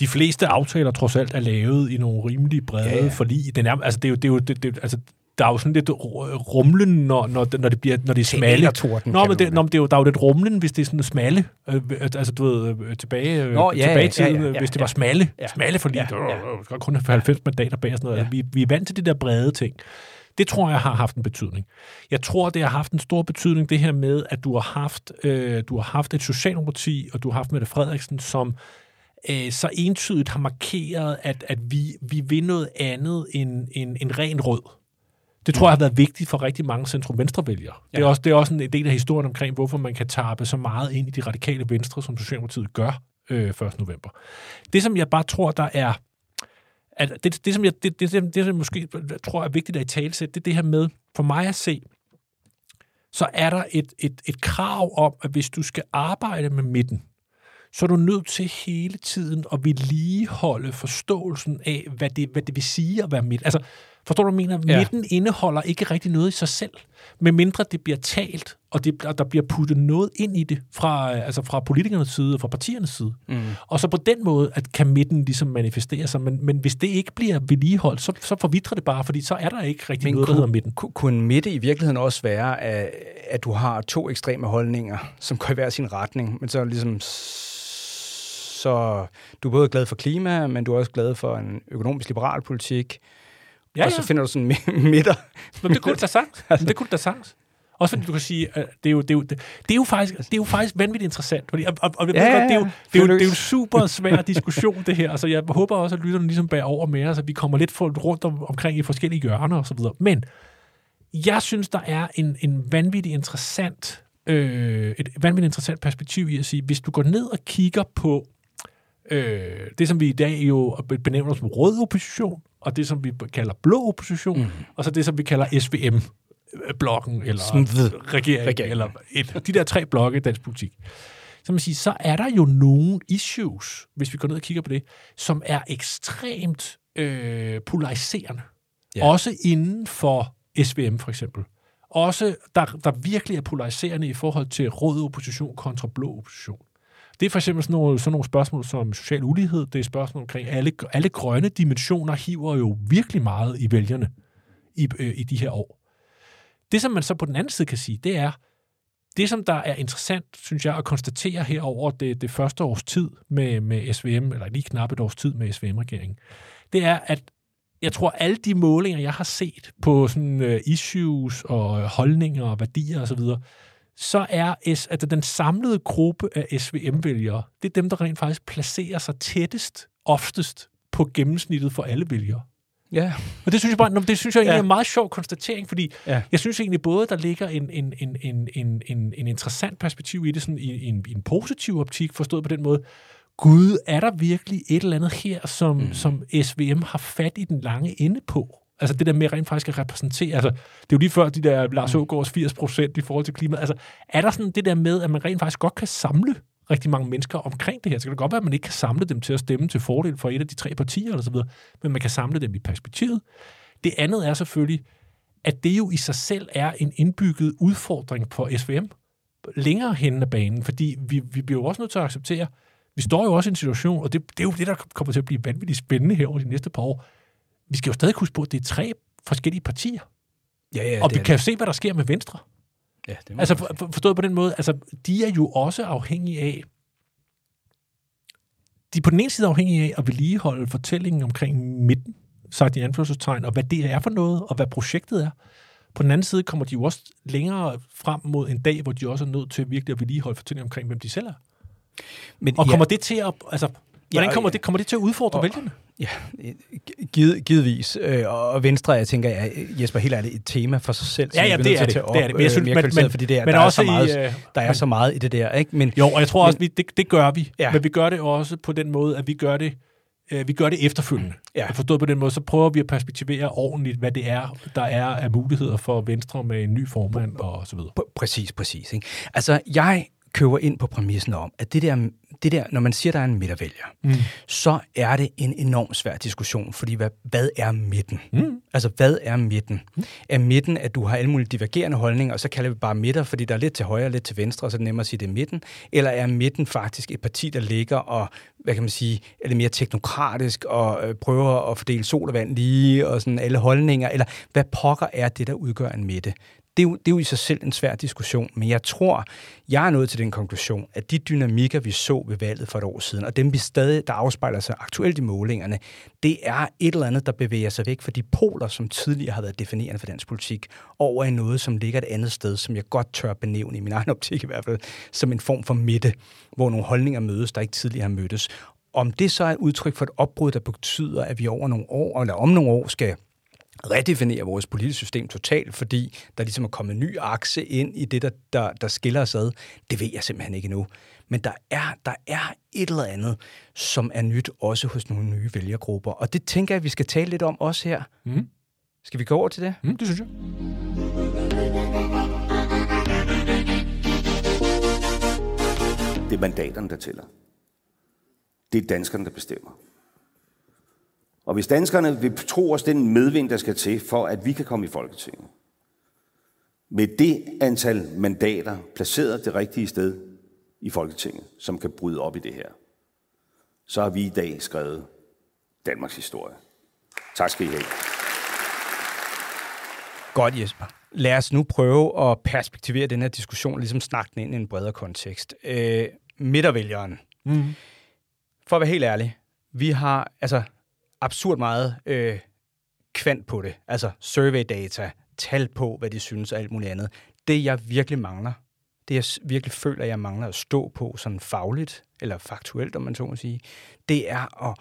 de fleste aftaler trods alt er lavet i nogle rimelig brede ja, ja. forlig. Det er, altså, det er jo, det er jo det, det, altså, der er jo sådan lidt rumlen, når, når, når det bliver når det er smalle. Torden, Nå, men, det, nå, men det er jo, der er jo lidt rumlen, hvis det er sådan smalle. Øh, altså, du ved, øh, tilbage, øh, nå, ja, tilbage til, ja, ja, ja, hvis det var smalle. Ja, smalle for lige. Ja, ja. kun have 90 mandater bag og sådan noget. Ja. Vi, vi er vant til de der brede ting. Det tror jeg har haft en betydning. Jeg tror, det har haft en stor betydning, det her med, at du har haft, øh, du har haft et socialdemokrati, og du har haft Mette Frederiksen, som øh, så entydigt har markeret, at, at vi, vi vil noget andet end, end, end ren rød. Det tror jeg har været vigtigt for rigtig mange centrum-venstre-vælgere. Ja. Det, er også, det er også en del af historien omkring, hvorfor man kan tabe så meget ind i de radikale venstre, som Socialdemokratiet gør øh, 1. november. Det, som jeg bare tror, der er... At det, det, som jeg, det, det, det, som måske jeg tror er vigtigt at i talesæt, det er det her med, for mig at se, så er der et, et, et krav om, at hvis du skal arbejde med midten, så er du nødt til hele tiden at vedligeholde forståelsen af, hvad det, hvad det vil sige at være midt. Altså, Forstår du, mener? Ja. Midten indeholder ikke rigtig noget i sig selv, medmindre det bliver talt, og, det, og der bliver puttet noget ind i det fra, altså fra politikernes side og fra partiernes side. Mm. Og så på den måde, at kan midten ligesom manifestere sig. Men, men hvis det ikke bliver vedligeholdt, så, så forvitrer det bare, fordi så er der ikke rigtig men noget, kunne, der hedder midten. Kunne midte i virkeligheden også være, at, at du har to ekstreme holdninger, som går i hver sin retning, men så ligesom så du er både glad for klima, men du er også glad for en økonomisk liberal politik. Ja, og så finder du sådan en midter. Men det kunne da sagtens. Men det kunne da sagtens. Også fordi du kan sige, at det er jo, det er jo, det, det er jo, faktisk, det er jo faktisk vanvittigt interessant. Fordi, og, og, og ja, godt, det, er jo, det, er jo, det er jo en super svær diskussion, det her. Altså, jeg håber også, at lytterne ligesom bærer over med os, at vi kommer lidt rundt om, omkring i forskellige hjørner og så videre. Men jeg synes, der er en, en vanvittig interessant, øh, et vanvittigt interessant perspektiv i at sige, hvis du går ned og kigger på øh, det, som vi i dag jo benævner som rød opposition, og det, som vi kalder blå opposition, mm. og så det, som vi kalder SVM blokken eller regeringen, regeringen, eller et, de der tre blokke i dansk politik. Så man siger, så er der jo nogle issues, hvis vi går ned og kigger på det, som er ekstremt øh, polariserende. Ja. Også inden for SVM for eksempel. Også der, der virkelig er polariserende i forhold til rød opposition kontra blå opposition. Det er for eksempel sådan nogle, sådan nogle spørgsmål som social ulighed. Det er spørgsmål omkring alle, alle grønne dimensioner hiver jo virkelig meget i vælgerne i, øh, i de her år. Det, som man så på den anden side kan sige, det er, det som der er interessant, synes jeg, at konstatere her over det, det første års tid med, med SVM, eller lige knap et års tid med SVM-regeringen, det er, at jeg tror, alle de målinger, jeg har set på sådan uh, issues og holdninger og værdier osv., så, så er S, at den samlede gruppe af SVM-vælgere, det er dem, der rent faktisk placerer sig tættest, oftest på gennemsnittet for alle vælgere. Ja. Og det synes jeg bare, det synes jeg egentlig ja. er en meget sjov konstatering, fordi ja. jeg synes egentlig både, der ligger en, en, en, en, en, en, en interessant perspektiv i det, sådan i, i, en, i en positiv optik, forstået på den måde, Gud, er der virkelig et eller andet her, som, mm. som SVM har fat i den lange ende på? Altså det der med rent faktisk at repræsentere, altså det er jo lige før de der Lars mm. Ågaards 80 procent i forhold til klimaet. Altså er der sådan det der med, at man rent faktisk godt kan samle rigtig mange mennesker omkring det her. Så kan det godt være, at man ikke kan samle dem til at stemme til fordel for et af de tre partier eller så videre, men man kan samle dem i perspektivet. Det andet er selvfølgelig, at det jo i sig selv er en indbygget udfordring for SVM længere hen af banen, fordi vi, vi bliver jo også nødt til at acceptere, vi står jo også i en situation, og det, det er jo det, der kommer til at blive vanvittigt spændende her over de næste par år. Vi skal jo stadig huske på, at det er tre forskellige partier. Ja, ja, og vi kan jo se, hvad der sker med Venstre. Ja, det altså for, for, forstået på den måde, altså de er jo også afhængige af, de er på den ene side afhængige af at vedligeholde fortællingen omkring midten, sagt i anførselstegn, og hvad det er for noget, og hvad projektet er. På den anden side kommer de jo også længere frem mod en dag, hvor de også er nødt til virkelig at vedligeholde fortællingen omkring, hvem de selv er. Men, og kommer ja, det til at, altså, hvordan kommer, ja, det, kommer det til at udfordre og, vælgerne? Ja, givet, givetvis. Øh, og Venstre, jeg tænker, jeg, Jesper, helt ærligt, et tema for sig selv, ja, ja, det er, det, op, det er det. Men jeg synes, øh, men, men, fordi det er, men der, også er så meget, i, uh, der er men, så meget i det der. Ikke? Men, jo, og jeg tror også, men, vi, det, det gør vi. Ja. Men vi gør det også på den måde, at vi gør det øh, vi gør det efterfølgende. Ja. Forstået på den måde, så prøver vi at perspektivere ordentligt, hvad det er, der er af muligheder for Venstre med en ny formand og så videre. Præcis, præcis. Ikke? Altså, jeg køber ind på præmissen om, at det der, det der når man siger, der er en midtervælger, mm. så er det en enormt svær diskussion, fordi hvad, hvad er midten? Mm. Altså, hvad er midten? Mm. Er midten, at du har alle mulige divergerende holdninger, og så kalder vi bare midter, fordi der er lidt til højre og lidt til venstre, og så er det nemmere at sige, det er midten? Eller er midten faktisk et parti, der ligger og, hvad kan man sige, er det mere teknokratisk og øh, prøver at fordele sol og vand lige, og sådan alle holdninger? Eller hvad pokker er det, der udgør en midte? Det er, jo, det er jo i sig selv en svær diskussion, men jeg tror, jeg er nået til den konklusion, at de dynamikker, vi så ved valget for et år siden, og dem vi stadig, der afspejler sig aktuelt i målingerne, det er et eller andet, der bevæger sig væk fra de poler, som tidligere har været definerende for dansk politik, over i noget, som ligger et andet sted, som jeg godt tør benævne i min egen optik i hvert fald, som en form for midte, hvor nogle holdninger mødes, der ikke tidligere har mødtes. Om det så er et udtryk for et opbrud, der betyder, at vi over nogle år, eller om nogle år, skal redefinere vores politiske system totalt, fordi der ligesom er kommet en ny akse ind i det, der, der, der skiller os ad. Det ved jeg simpelthen ikke endnu. Men der er, der er et eller andet, som er nyt også hos nogle nye vælgergrupper. Og det tænker jeg, vi skal tale lidt om også her. Mm. Skal vi gå over til det? Mm, det synes jeg. Det er mandaterne, der tæller. Det er danskerne, der bestemmer. Og hvis danskerne vil tro os den medvind, der skal til, for at vi kan komme i Folketinget, med det antal mandater placeret det rigtige sted i Folketinget, som kan bryde op i det her, så har vi i dag skrevet Danmarks historie. Tak skal I have. Godt, Jesper. Lad os nu prøve at perspektivere den her diskussion, ligesom snakke den ind i en bredere kontekst. Øh, midtervælgeren. Mm For at være helt ærlig, vi har altså absurd meget øh, kvant på det. Altså survey data, tal på, hvad de synes og alt muligt andet. Det, jeg virkelig mangler, det jeg virkelig føler, jeg mangler at stå på sådan fagligt, eller faktuelt, om man så må sige, det er at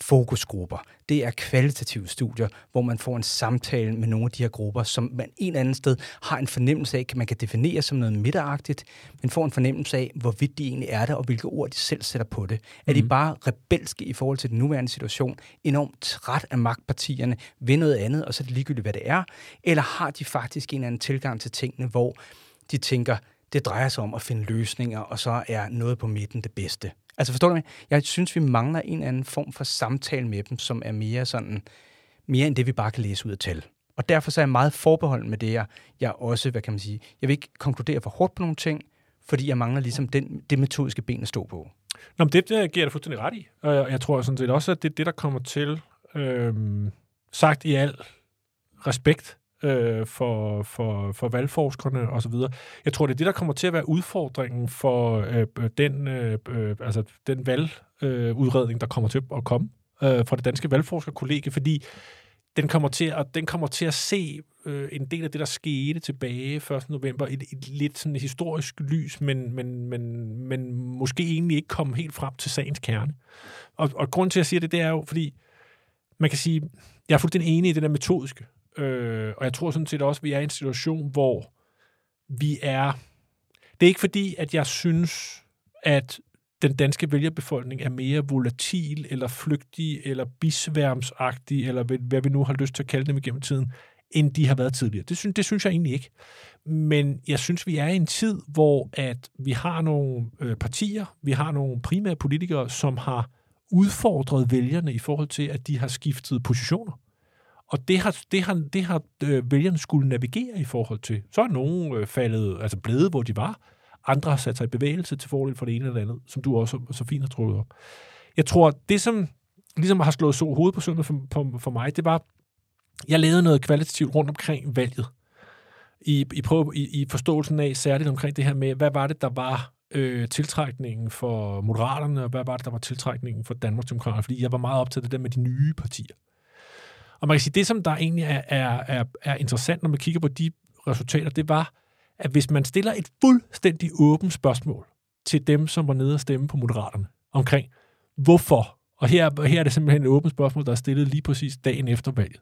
fokusgrupper. Det er kvalitative studier, hvor man får en samtale med nogle af de her grupper, som man en eller anden sted har en fornemmelse af, man kan definere som noget midteragtigt, men får en fornemmelse af, hvorvidt de egentlig er det, og hvilke ord de selv sætter på det. Mm. Er de mhm. bare rebelske i forhold til den nuværende situation, enormt træt af magtpartierne, ved noget andet, og så er det ligegyldigt, hvad det er? Eller har de faktisk en eller anden tilgang til tingene, hvor de tænker, det drejer sig om at finde løsninger, og så er noget på midten det bedste. Altså forstår du mig? Jeg synes, vi mangler en anden form for samtale med dem, som er mere sådan, mere end det, vi bare kan læse ud af tal. Og derfor så er jeg meget forbeholden med det, jeg, jeg også, hvad kan man sige, jeg vil ikke konkludere for hårdt på nogle ting, fordi jeg mangler ligesom den, det metodiske ben at stå på. Nå, men det, det giver jeg fuldstændig ret i. Og jeg tror sådan set også, at det er det, der kommer til, øhm, sagt i al respekt, øh, for, for, for valgforskerne osv. Jeg tror, det er det, der kommer til at være udfordringen for øh, den, øh, øh, altså den valgudredning, øh, der kommer til at komme øh, fra det danske valgforskerkollegie, fordi den kommer til at, den kommer til at se øh, en del af det, der skete tilbage 1. november, et, et lidt sådan et historisk lys, men, men, men, men måske egentlig ikke komme helt frem til sagens kerne. Og, og grunden til, at jeg siger det, det er jo, fordi man kan sige, jeg er fuldstændig enig i det der metodiske. Øh, og jeg tror sådan set også, at vi er i en situation, hvor vi er... Det er ikke fordi, at jeg synes, at den danske vælgerbefolkning er mere volatil, eller flygtig, eller bisværmsagtig, eller hvad vi nu har lyst til at kalde dem igennem tiden, end de har været tidligere. Det synes, det synes jeg egentlig ikke. Men jeg synes, vi er i en tid, hvor at vi har nogle øh, partier, vi har nogle primære politikere, som har udfordret vælgerne i forhold til, at de har skiftet positioner. Og det har, det har, det har øh, vælgerne skulle navigere i forhold til. Så er nogen øh, faldet, altså blevet, hvor de var. Andre har sat sig i bevægelse til fordel for det ene eller andet, som du også så fint har trukket op. Jeg tror, det som ligesom har slået så hovedet på søndag for, for, for mig, det var, jeg lavede noget kvalitativt rundt omkring valget. I, i, prøve, i, i forståelsen af særligt omkring det her med, hvad var det, der var øh, tiltrækningen for Moderaterne, og hvad var det, der var tiltrækningen for Danmarksdemokraterne? Fordi jeg var meget optaget af det der med de nye partier. Og man kan sige, det som der egentlig er, er, er, er interessant, når man kigger på de resultater, det var, at hvis man stiller et fuldstændig åbent spørgsmål til dem, som var nede og stemme på Moderaterne, omkring hvorfor, og her, her er det simpelthen et åbent spørgsmål, der er stillet lige præcis dagen efter valget.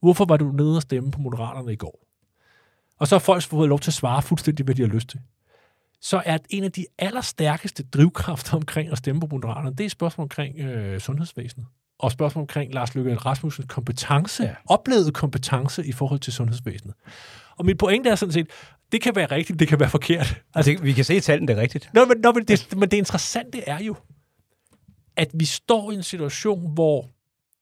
Hvorfor var du nede og stemme på Moderaterne i går? Og så har folk fået lov til at svare fuldstændig, hvad de har lyst til. Så er en af de allerstærkeste drivkræfter omkring at stemme på Moderaterne, det er spørgsmål omkring øh, sundhedsvæsenet og spørgsmål omkring Lars Løkke Rasmussens kompetence, ja. oplevede kompetence i forhold til sundhedsvæsenet. Og mit pointe er sådan set, det kan være rigtigt, det kan være forkert. Altså, vi kan se i tallene, det er rigtigt. Nå, men, nå, men, det, men det interessante er jo, at vi står i en situation, hvor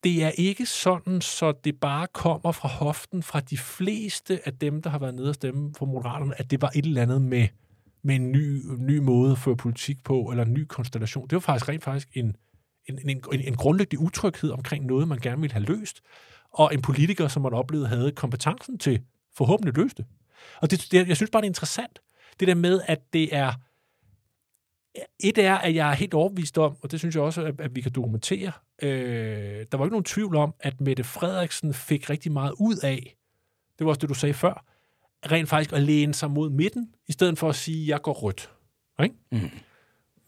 det er ikke sådan, så det bare kommer fra hoften fra de fleste af dem, der har været nede og stemme for Moderaterne, at det var et eller andet med, med en ny, ny måde at føre politik på, eller en ny konstellation. Det var faktisk rent faktisk en, en, en, en grundlæggende utryghed omkring noget, man gerne ville have løst, og en politiker, som man oplevede, havde kompetencen til forhåbentlig løse det. Og det, det, jeg synes bare, det er interessant, det der med, at det er... Et er, at jeg er helt overbevist om, og det synes jeg også, at, at vi kan dokumentere, øh, der var ikke nogen tvivl om, at Mette Frederiksen fik rigtig meget ud af, det var også det, du sagde før, rent faktisk at læne sig mod midten, i stedet for at sige, at jeg går rødt. Ikke? Mm.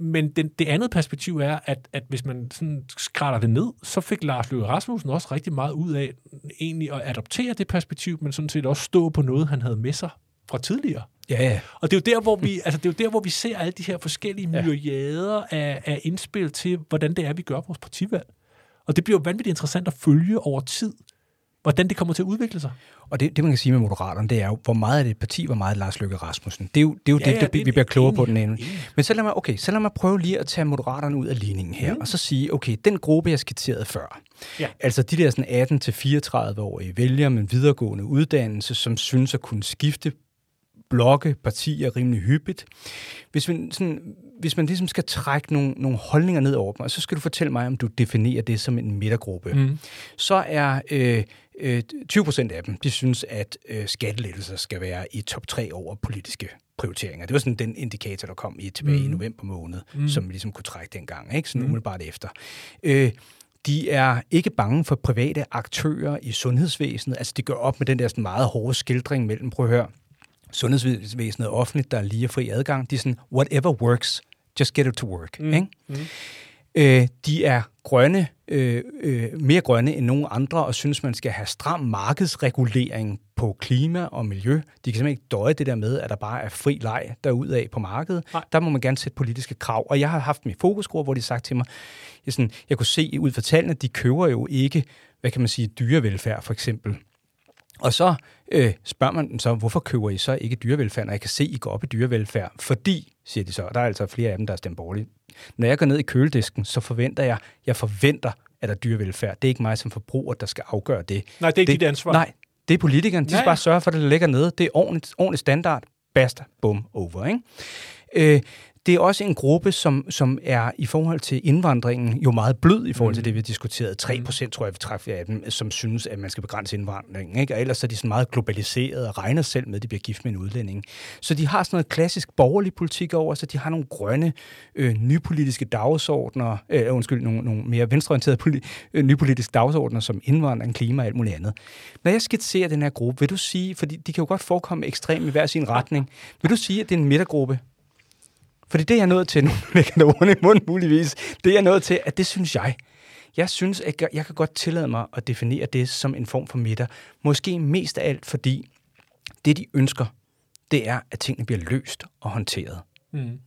Men den, det andet perspektiv er, at, at hvis man sådan skrætter det ned, så fik Lars Løkke Rasmussen også rigtig meget ud af egentlig at adoptere det perspektiv, men sådan set også stå på noget, han havde med sig fra tidligere. Ja, ja. Og det er jo der, hvor vi, altså det er jo der, hvor vi ser alle de her forskellige ja. myriader af, af indspil til, hvordan det er, vi gør vores partivalg. Og det bliver jo vanvittigt interessant at følge over tid, hvordan det kommer til at udvikle sig. Og det, det man kan sige med Moderaterne, det er jo, hvor meget er det et parti, hvor meget er Lars Løkke Rasmussen. Det er jo det, er jo ja, det, ja, det, vi bliver klogere på den ende. Men så lad, mig, okay, så lad mig prøve lige at tage Moderaterne ud af ligningen her, mm. og så sige, okay, den gruppe, jeg skitserede før, ja. altså de der sådan 18-34-årige vælgere med videregående uddannelse, som synes at kunne skifte blokke, partier rimelig hyppigt. Hvis man, sådan, hvis man ligesom skal trække nogle, nogle holdninger ned over dem, så skal du fortælle mig, om du definerer det som en midtergruppe, mm. så er øh, øh, 20 procent af dem, de synes, at øh, skattelettelser skal være i top 3 over politiske prioriteringer. Det var sådan den indikator, der kom i tilbage mm. i november måned, mm. som vi ligesom kunne trække dengang, ikke? sådan mm. umiddelbart efter. Øh, de er ikke bange for private aktører i sundhedsvæsenet. Altså, de gør op med den der sådan meget hårde skildring mellem, prøv at høre, sundhedsvæsenet er offentligt, der er lige fri adgang. De er sådan, whatever works, just get it to work. Mm. Ikke? Mm. Øh, de er grønne, øh, øh, mere grønne end nogen andre, og synes, man skal have stram markedsregulering på klima og miljø. De kan simpelthen ikke døje det der med, at der bare er fri leg derudad på markedet. Nej. Der må man gerne sætte politiske krav. Og jeg har haft min fokusgruppe, hvor de har sagt til mig, jeg, sådan, jeg kunne se ud fra tallene, at de køber jo ikke, hvad kan man sige, dyrevelfærd for eksempel. Og så øh, spørger man dem så, hvorfor køber I så ikke dyrevelfærd, når jeg kan se, I går op i dyrevelfærd? Fordi, siger de så, og der er altså flere af dem, der er stemt borgerligt. Når jeg går ned i køledisken, så forventer jeg, jeg forventer, at der er dyrevelfærd. Det er ikke mig som forbruger, der skal afgøre det. Nej, det er ikke det, dit ansvar. Nej, det er politikerne. De skal bare sørge for, at det ligger nede. Det er ordentligt, ordentligt standard. Basta. Bum. Over. Ikke? Øh, det er også en gruppe, som, som er i forhold til indvandringen jo meget blød i forhold til mm. det, vi har diskuteret. 3 mm. procent, tror jeg, vi træffer af dem, som synes, at man skal begrænse indvandringen. Ikke? Og ellers er de sådan meget globaliseret og regner selv med, at de bliver gift med en udlænding. Så de har sådan noget klassisk borgerlig politik over, så de har nogle grønne, øh, nypolitiske dagsordner, øh, undskyld, nogle, nogle mere venstreorienterede poli- øh, nypolitiske dagsordner, som indvandring, klima og alt muligt andet. Når jeg skitserer den her gruppe, vil du sige, fordi de kan jo godt forekomme ekstremt i hver sin retning, vil du sige, at det er en midtergruppe? Fordi det er jeg nået til, nu lægger det ordene i munden muligvis, det er jeg nået til, at det synes jeg. Jeg synes, at jeg kan godt tillade mig at definere det som en form for midter. Måske mest af alt, fordi det, de ønsker, det er, at tingene bliver løst og håndteret. Mm.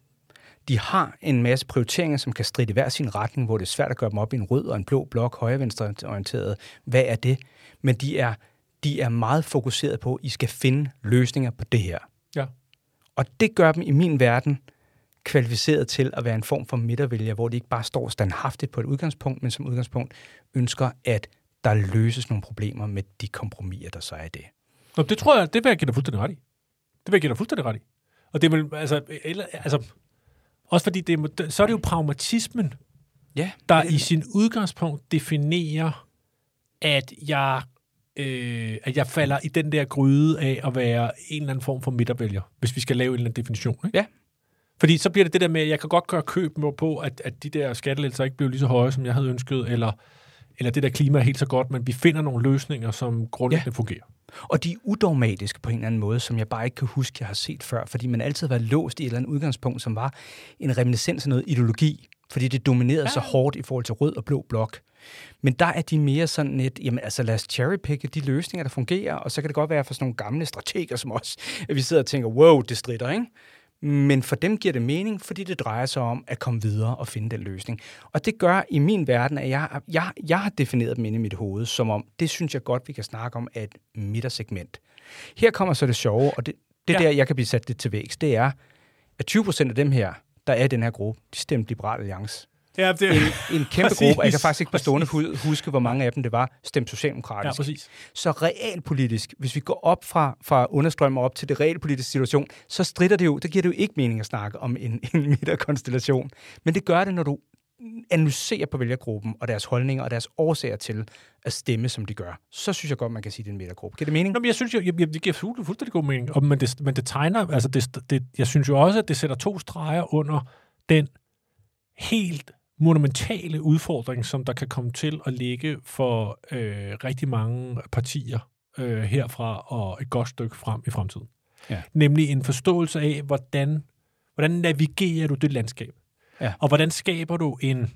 De har en masse prioriteringer, som kan stride i hver sin retning, hvor det er svært at gøre dem op i en rød og en blå blok, højre-venstre orienteret. Hvad er det? Men de er, de er meget fokuseret på, at I skal finde løsninger på det her. Ja. Og det gør dem i min verden kvalificeret til at være en form for midtervælger, hvor de ikke bare står standhaftigt på et udgangspunkt, men som udgangspunkt ønsker, at der løses nogle problemer med de kompromiser, der så er det. Nå, det tror jeg, det vil jeg give dig fuldstændig ret i. Det vil jeg give dig fuldstændig ret i. Og det vil, altså, eller, altså også fordi det, så er det jo pragmatismen, ja, der i sin udgangspunkt definerer, at jeg, øh, at jeg falder i den der gryde af at være en eller anden form for midtervælger, hvis vi skal lave en eller anden definition. Ikke? Ja, fordi så bliver det det der med, at jeg kan godt gøre køb på, at, at de der skattelettelser ikke bliver lige så høje, som jeg havde ønsket, eller, eller det der klima er helt så godt, men vi finder nogle løsninger, som grundlæggende ja. fungerer. Og de er udogmatiske på en eller anden måde, som jeg bare ikke kan huske, jeg har set før, fordi man altid været låst i et eller andet udgangspunkt, som var en reminiscens af noget ideologi, fordi det dominerede ja. så hårdt i forhold til rød og blå blok. Men der er de mere sådan et, jamen altså lad os cherrypicke de løsninger, der fungerer, og så kan det godt være for sådan nogle gamle strateger som os, at vi sidder og tænker, wow, det strider, ikke? Men for dem giver det mening, fordi det drejer sig om at komme videre og finde den løsning. Og det gør i min verden, at jeg, jeg, jeg har defineret dem inde i mit hoved, som om, det synes jeg godt, vi kan snakke om, et midtersegment. Her kommer så det sjove, og det, det ja. der, jeg kan blive sat det til vækst, det er, at 20 procent af dem her, der er i den her gruppe, de stemte Liberal Alliance. Ja, det... en, en kæmpe præcis. gruppe, jeg kan faktisk ikke på stående huske, hvor mange af dem det var, stemt socialdemokratisk. Ja, præcis. Så realpolitisk, hvis vi går op fra, fra understrømmer op til det realpolitiske situation, så strider det jo, det giver det jo ikke mening at snakke om en, en midterkonstellation. Men det gør det, når du analyserer på vælgergruppen og deres holdninger og deres årsager til at stemme, som de gør, så synes jeg godt, man kan sige, at det er en midtergruppe. Giver det mening? Nå, men jeg synes jo, jeg, jeg, det giver fuld, fuldstændig god mening. Og, men, det, men det tegner, altså det, det, jeg synes jo også, at det sætter to streger under den helt monumentale udfordring, som der kan komme til at ligge for øh, rigtig mange partier øh, herfra og et godt stykke frem i fremtiden. Ja. Nemlig en forståelse af, hvordan, hvordan navigerer du det landskab? Ja. Og hvordan skaber du en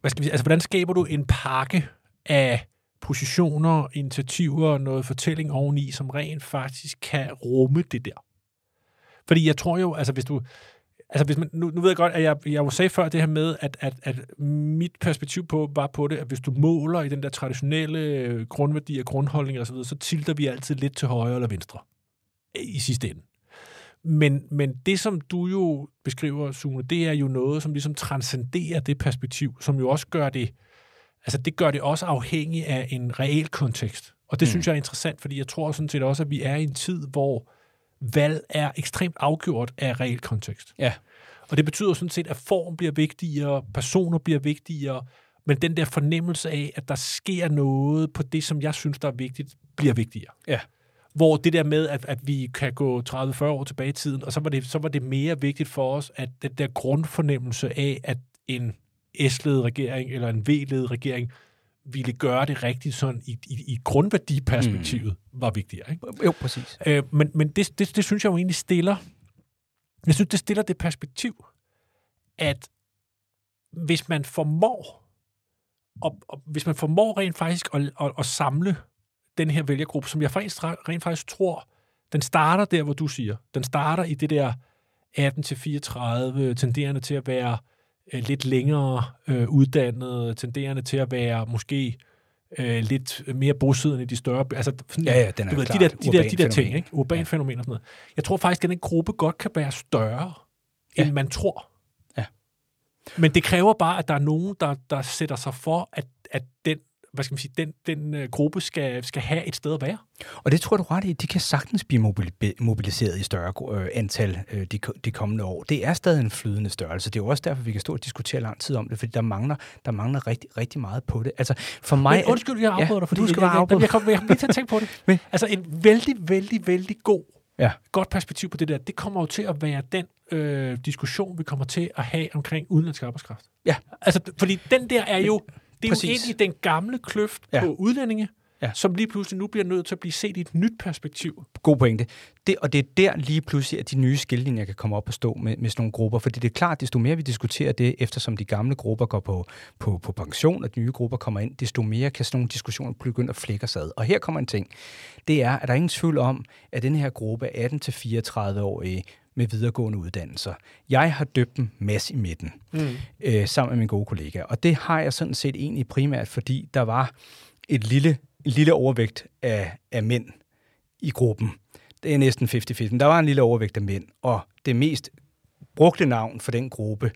hvad skal vi, altså, hvordan skaber du en pakke af positioner, initiativer, noget fortælling oveni, som rent faktisk kan rumme det der. Fordi jeg tror jo, altså hvis du, altså hvis man, nu, nu ved jeg godt, at jeg, jeg jo sagde før det her med, at, at, at mit perspektiv på var på det, at hvis du måler i den der traditionelle grundværdi og grundholdninger osv., så tilter vi altid lidt til højre eller venstre i sidste ende. Men, men det, som du jo beskriver, Sune, det er jo noget, som ligesom transcenderer det perspektiv, som jo også gør det, altså det gør det også afhængigt af en reel kontekst. Og det mm. synes jeg er interessant, fordi jeg tror sådan set også, at vi er i en tid, hvor valg er ekstremt afgjort af reel kontekst. Ja. Og det betyder sådan set, at form bliver vigtigere, personer bliver vigtigere, men den der fornemmelse af, at der sker noget på det, som jeg synes, der er vigtigt, bliver vigtigere. Ja. Hvor det der med, at, at vi kan gå 30-40 år tilbage i tiden, og så var, det, så var det mere vigtigt for os, at den der grundfornemmelse af, at en S-ledet regering eller en V-ledet regering ville gøre det rigtigt sådan i, i, i grundværdiperspektivet, mm. var vigtigere. Ikke? Jo, præcis. Øh, men men det, det, det synes jeg jo egentlig stiller, jeg synes, det stiller det perspektiv, at hvis man formår, og, og hvis man formår rent faktisk at, at, at samle den her vælgergruppe, som jeg faktisk, rent faktisk tror, den starter der, hvor du siger. Den starter i det der 18-34, tenderende til at være øh, lidt længere øh, uddannet, tenderende til at være måske øh, lidt mere bosiddende i de større... Altså, sådan, Ja, ja, den er du ved, klart de der, de der, de der ting, ikke? Urban ja. fænomen og sådan noget. Jeg tror faktisk, at den gruppe godt kan være større, ja. end man tror. Ja. Men det kræver bare, at der er nogen, der, der sætter sig for, at, at den, hvad skal man sige, den, den uh, gruppe skal, skal have et sted at være. Og det tror jeg, du ret i. De kan sagtens blive mobili- mobiliseret i større øh, antal øh, de, de kommende år. Det er stadig en flydende størrelse. Det er jo også derfor, vi kan stå og diskutere lang tid om det, fordi der mangler, der mangler rigtig, rigtig meget på det. Altså, for mig... Men undskyld, jeg afbryder Ja, dig, fordi du skal jeg, jeg, jeg, jeg, kom, jeg kom lige til at tænke på det. Men- altså en vældig, vældig, vældig god, Ja. godt perspektiv på det der, det kommer jo til at være den øh, diskussion, vi kommer til at have omkring udenlandsk arbejdskraft. Ja. Altså, fordi den der er jo, det er Præcis. jo egentlig den gamle kløft Ja. på udlændinge, Ja. som lige pludselig nu bliver nødt til at blive set i et nyt perspektiv. God pointe. Det, og det er der lige pludselig, at de nye skillelinjer kan komme op og stå med, med sådan nogle grupper. Fordi det er klart, desto mere vi diskuterer det, eftersom de gamle grupper går på, på, på pension, og de nye grupper kommer ind, desto mere kan sådan nogle diskussioner begynde at flække sig ad. Og her kommer en ting. Det er, at der er ingen tvivl om, at den her gruppe af 18-34-årige med videregående uddannelser, jeg har døbt dem mass i midten, mm. øh, sammen med min gode kollega. Og det har jeg sådan set egentlig primært, fordi der var et lille, en lille overvægt af, af mænd i gruppen. Det er næsten 50-50. Men der var en lille overvægt af mænd, og det mest brugte navn for den gruppe,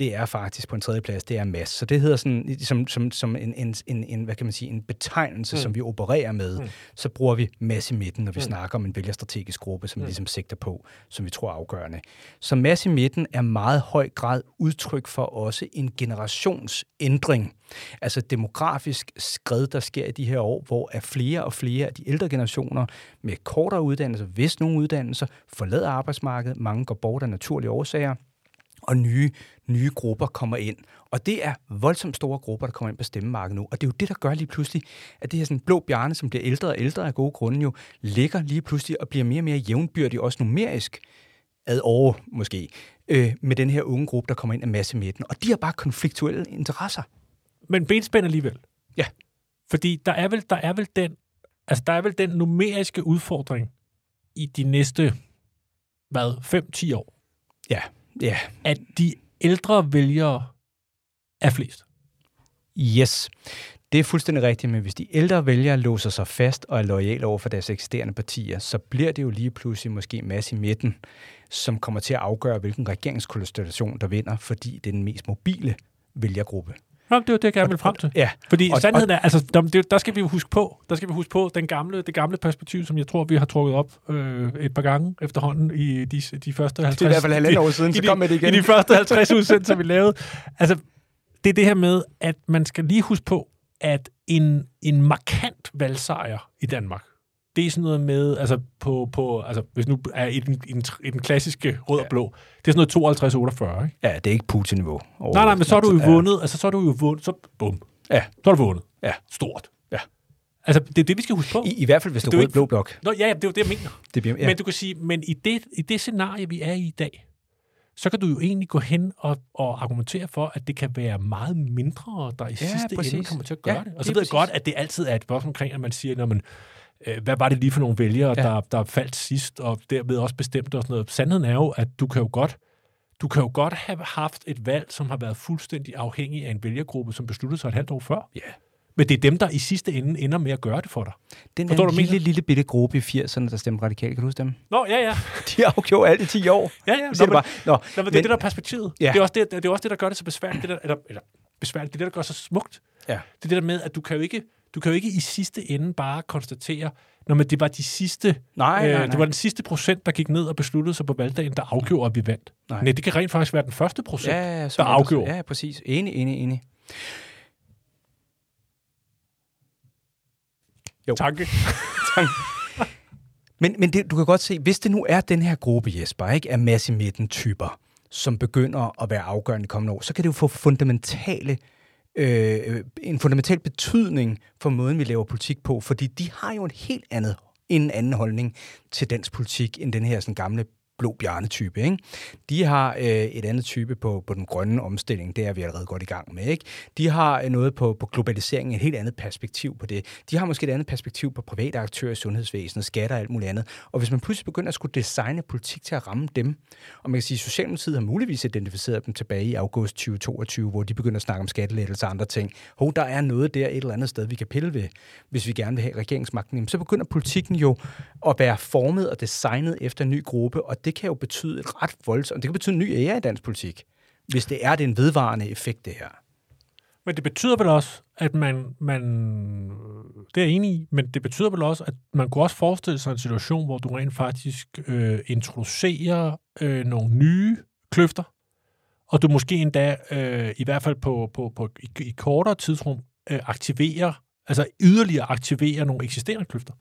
det er faktisk på en tredje plads, det er Mads. Så det hedder sådan, som, som, som en, en, en, en, hvad kan man sige, en betegnelse, mm. som vi opererer med. Mm. Så bruger vi Mads i midten, når vi mm. snakker om en vælgerstrategisk gruppe, som mm. vi ligesom sigter på, som vi tror er afgørende. Så Mads i midten er meget høj grad udtryk for også en generationsændring. Altså demografisk skred, der sker i de her år, hvor er flere og flere af de ældre generationer med kortere uddannelser, hvis nogle uddannelser, forlader arbejdsmarkedet, mange går bort af naturlige årsager, og nye, nye grupper kommer ind. Og det er voldsomt store grupper, der kommer ind på stemmemarkedet nu. Og det er jo det, der gør lige pludselig, at det her sådan blå bjarne, som bliver ældre og ældre af gode grunde jo, ligger lige pludselig og bliver mere og mere jævnbyrdig, også numerisk, ad år måske, øh, med den her unge gruppe, der kommer ind af masse midten. Og de har bare konfliktuelle interesser. Men benspænd alligevel. Ja. Fordi der er vel, der er vel den, altså der er vel den numeriske udfordring i de næste, hvad, 5-10 år, Ja, ja, at de ældre vælgere er flest. Yes, det er fuldstændig rigtigt, men hvis de ældre vælgere låser sig fast og er lojale over for deres eksisterende partier, så bliver det jo lige pludselig måske masse i midten, som kommer til at afgøre, hvilken regeringskonstellation der vinder, fordi det er den mest mobile vælgergruppe. Nå, det er jo det, jeg gerne vil frem til. Ja, Fordi Og- og, sandheden er, altså, der, der skal vi jo huske på, der skal vi huske på den gamle, det gamle perspektiv, som jeg tror, vi har trukket op øh, et par gange efterhånden i de, de første 50... det er i hvert fald halvandet de- år siden, så de- kom med det igen. I de første 50 udsendelser, vi lavede. Altså, det er det her med, at man skal lige huske på, at en, en markant valgsejr i Danmark, det er sådan noget med, altså, på, på, altså hvis nu er i den, i den, i den klassiske rød og blå, det er sådan noget 52-48, ikke? Ja, det er ikke Putin-niveau. Nej, nej, men så er du jo Ja. vundet, altså så er du jo vundet, så bum, Ja, så er du vundet. Ja. Stort. Ja. Altså, det er det, vi skal huske på. i, i hvert fald, hvis det Det er er jo rød blå blok. Nå, ja, ja, det er jo det, jeg mener. Det bliver, Ja. Men du kan sige, men i det, i det scenarie, vi er i i dag, så kan du jo egentlig gå hen og, og argumentere for, at det kan være meget mindre, der i ja, sidste præcis. ende kommer til at gøre Ja, det. Og så lige ved jeg godt, at det altid er et spørgsmål omkring, at man siger, når man, øh, hvad var det lige for nogle vælgere, Ja. der, der faldt sidst, og derved også bestemte og sådan noget. Sandheden er jo, at du kan jo godt du kan jo godt have haft et valg, som har været fuldstændig afhængig af en vælgergruppe, som besluttede sig et halvt år før. Ja. Men det er dem, der i sidste ende ender med at gøre det for dig. Den Forstår der du, lille, mener? lille bitte gruppe i 80'erne, der stemte radikalt, kan du huske dem? Nå, ja, ja. De har afgjort alt i 10 år. Ja, ja. Nå, men- bare, Nå, Nå, men det er det, der er perspektivet. Ja. Ja. Det, er også det, det er også det, der gør det så besværligt. Det der, eller, eller besværligt, det er det, der gør det så smukt. Ja. Det er det der med, at du kan jo ikke, du kan jo ikke i sidste ende bare konstatere, når man, det var de sidste, nej, nej, nej. Det var den sidste procent, der gik ned og besluttede sig på valgdagen, der afgjorde, at vi vandt. Nej. nej, det kan rent faktisk være den første procent, ja, ja, ja der afgjorde. Ja, præcis. Enig, enig, enig. Jo. Tanke. Men, men det, du kan godt se, hvis det nu er den her gruppe, Jesper, ikke, af massemidten typer, som begynder at være afgørende i kommende år, så kan det jo få fundamentale øh, en fundamental betydning for måden, vi laver politik på, fordi de har jo en helt andet en anden holdning til dansk politik, end den her sådan gamle blå bjarnetype. Ikke? De har øh, et andet type på, på den grønne omstilling, det er vi allerede godt i gang med. Ikke? De har øh, noget på, på globaliseringen, et helt andet perspektiv på det. De har måske et andet perspektiv på private aktører i sundhedsvæsenet, skatter og alt muligt andet. Og hvis man pludselig begynder at skulle designe politik til at ramme dem, og man kan sige, at Socialdemokratiet har muligvis identificeret dem tilbage i august 2022, hvor de begynder at snakke om skattelettelser og andre ting. Hov, der er noget der et eller andet sted, vi kan pille ved, hvis vi gerne vil have regeringsmagten. Jamen, så begynder politikken jo at være formet og designet efter en ny gruppe, og det kan jo betyde et ret voldsomt, det kan betyde en ny ære i dansk politik, hvis det er det en vedvarende effekt, det her. Men det betyder vel også, at man, man, det er jeg enig i, men det betyder vel også, at man kunne også forestille sig en situation, hvor du rent faktisk øh, introducerer øh, nogle nye kløfter, og du måske endda, øh, i hvert fald på, på, på i, i kortere tidsrum, øh, aktiverer, altså yderligere aktiverer nogle eksisterende kløfter.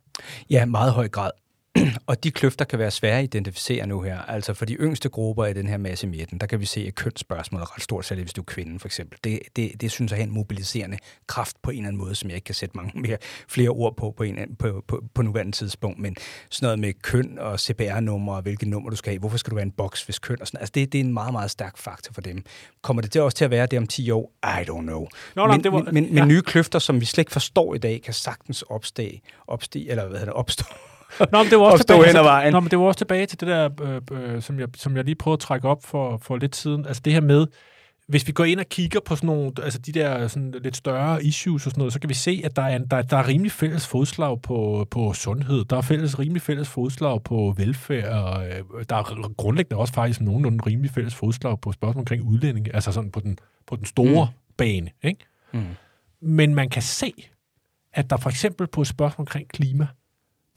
Ja, meget høj grad. og de kløfter kan være svære at identificere nu her. Altså for de yngste grupper i den her masse midten, der kan vi se, at kønsspørgsmålet er ret stort, særligt hvis du er kvinde for eksempel. Det, det, det synes jeg er en mobiliserende kraft på en eller anden måde, som jeg ikke kan sætte mange mere, flere ord på på, en, på, på, på nuværende tidspunkt. Men sådan noget med køn og CPR-nummer og hvilket nummer du skal have. Hvorfor skal du være en boks, hvis køn og sådan Altså det, det er en meget, meget stærk faktor for dem. Kommer det til også til at være det om 10 år? I don't know. Nå, men, det var, men, men, ja. men nye kløfter, som vi slet ikke forstår i dag, kan sagtens opstige, opstige eller hvad hedder det, opstå Nå, men det var også tilbage, hen ad vejen. Nå, men det var også tilbage til det der, øh, øh, som, jeg, som jeg lige prøvede at trække op for, for lidt siden. Altså det her med, hvis vi går ind og kigger på sådan nogle, altså de der sådan lidt større issues og sådan noget, så kan vi se, at der er, en, der, der er rimelig fælles fodslag på, på sundhed. Der er fælles, rimelig fælles fodslag på velfærd, og øh, der er grundlæggende også faktisk nogenlunde rimelig fælles fodslag på spørgsmål omkring udlænding, altså sådan på den, på den store mm. bane. Ikke? Mm. Men man kan se, at der for eksempel på et spørgsmål omkring klima,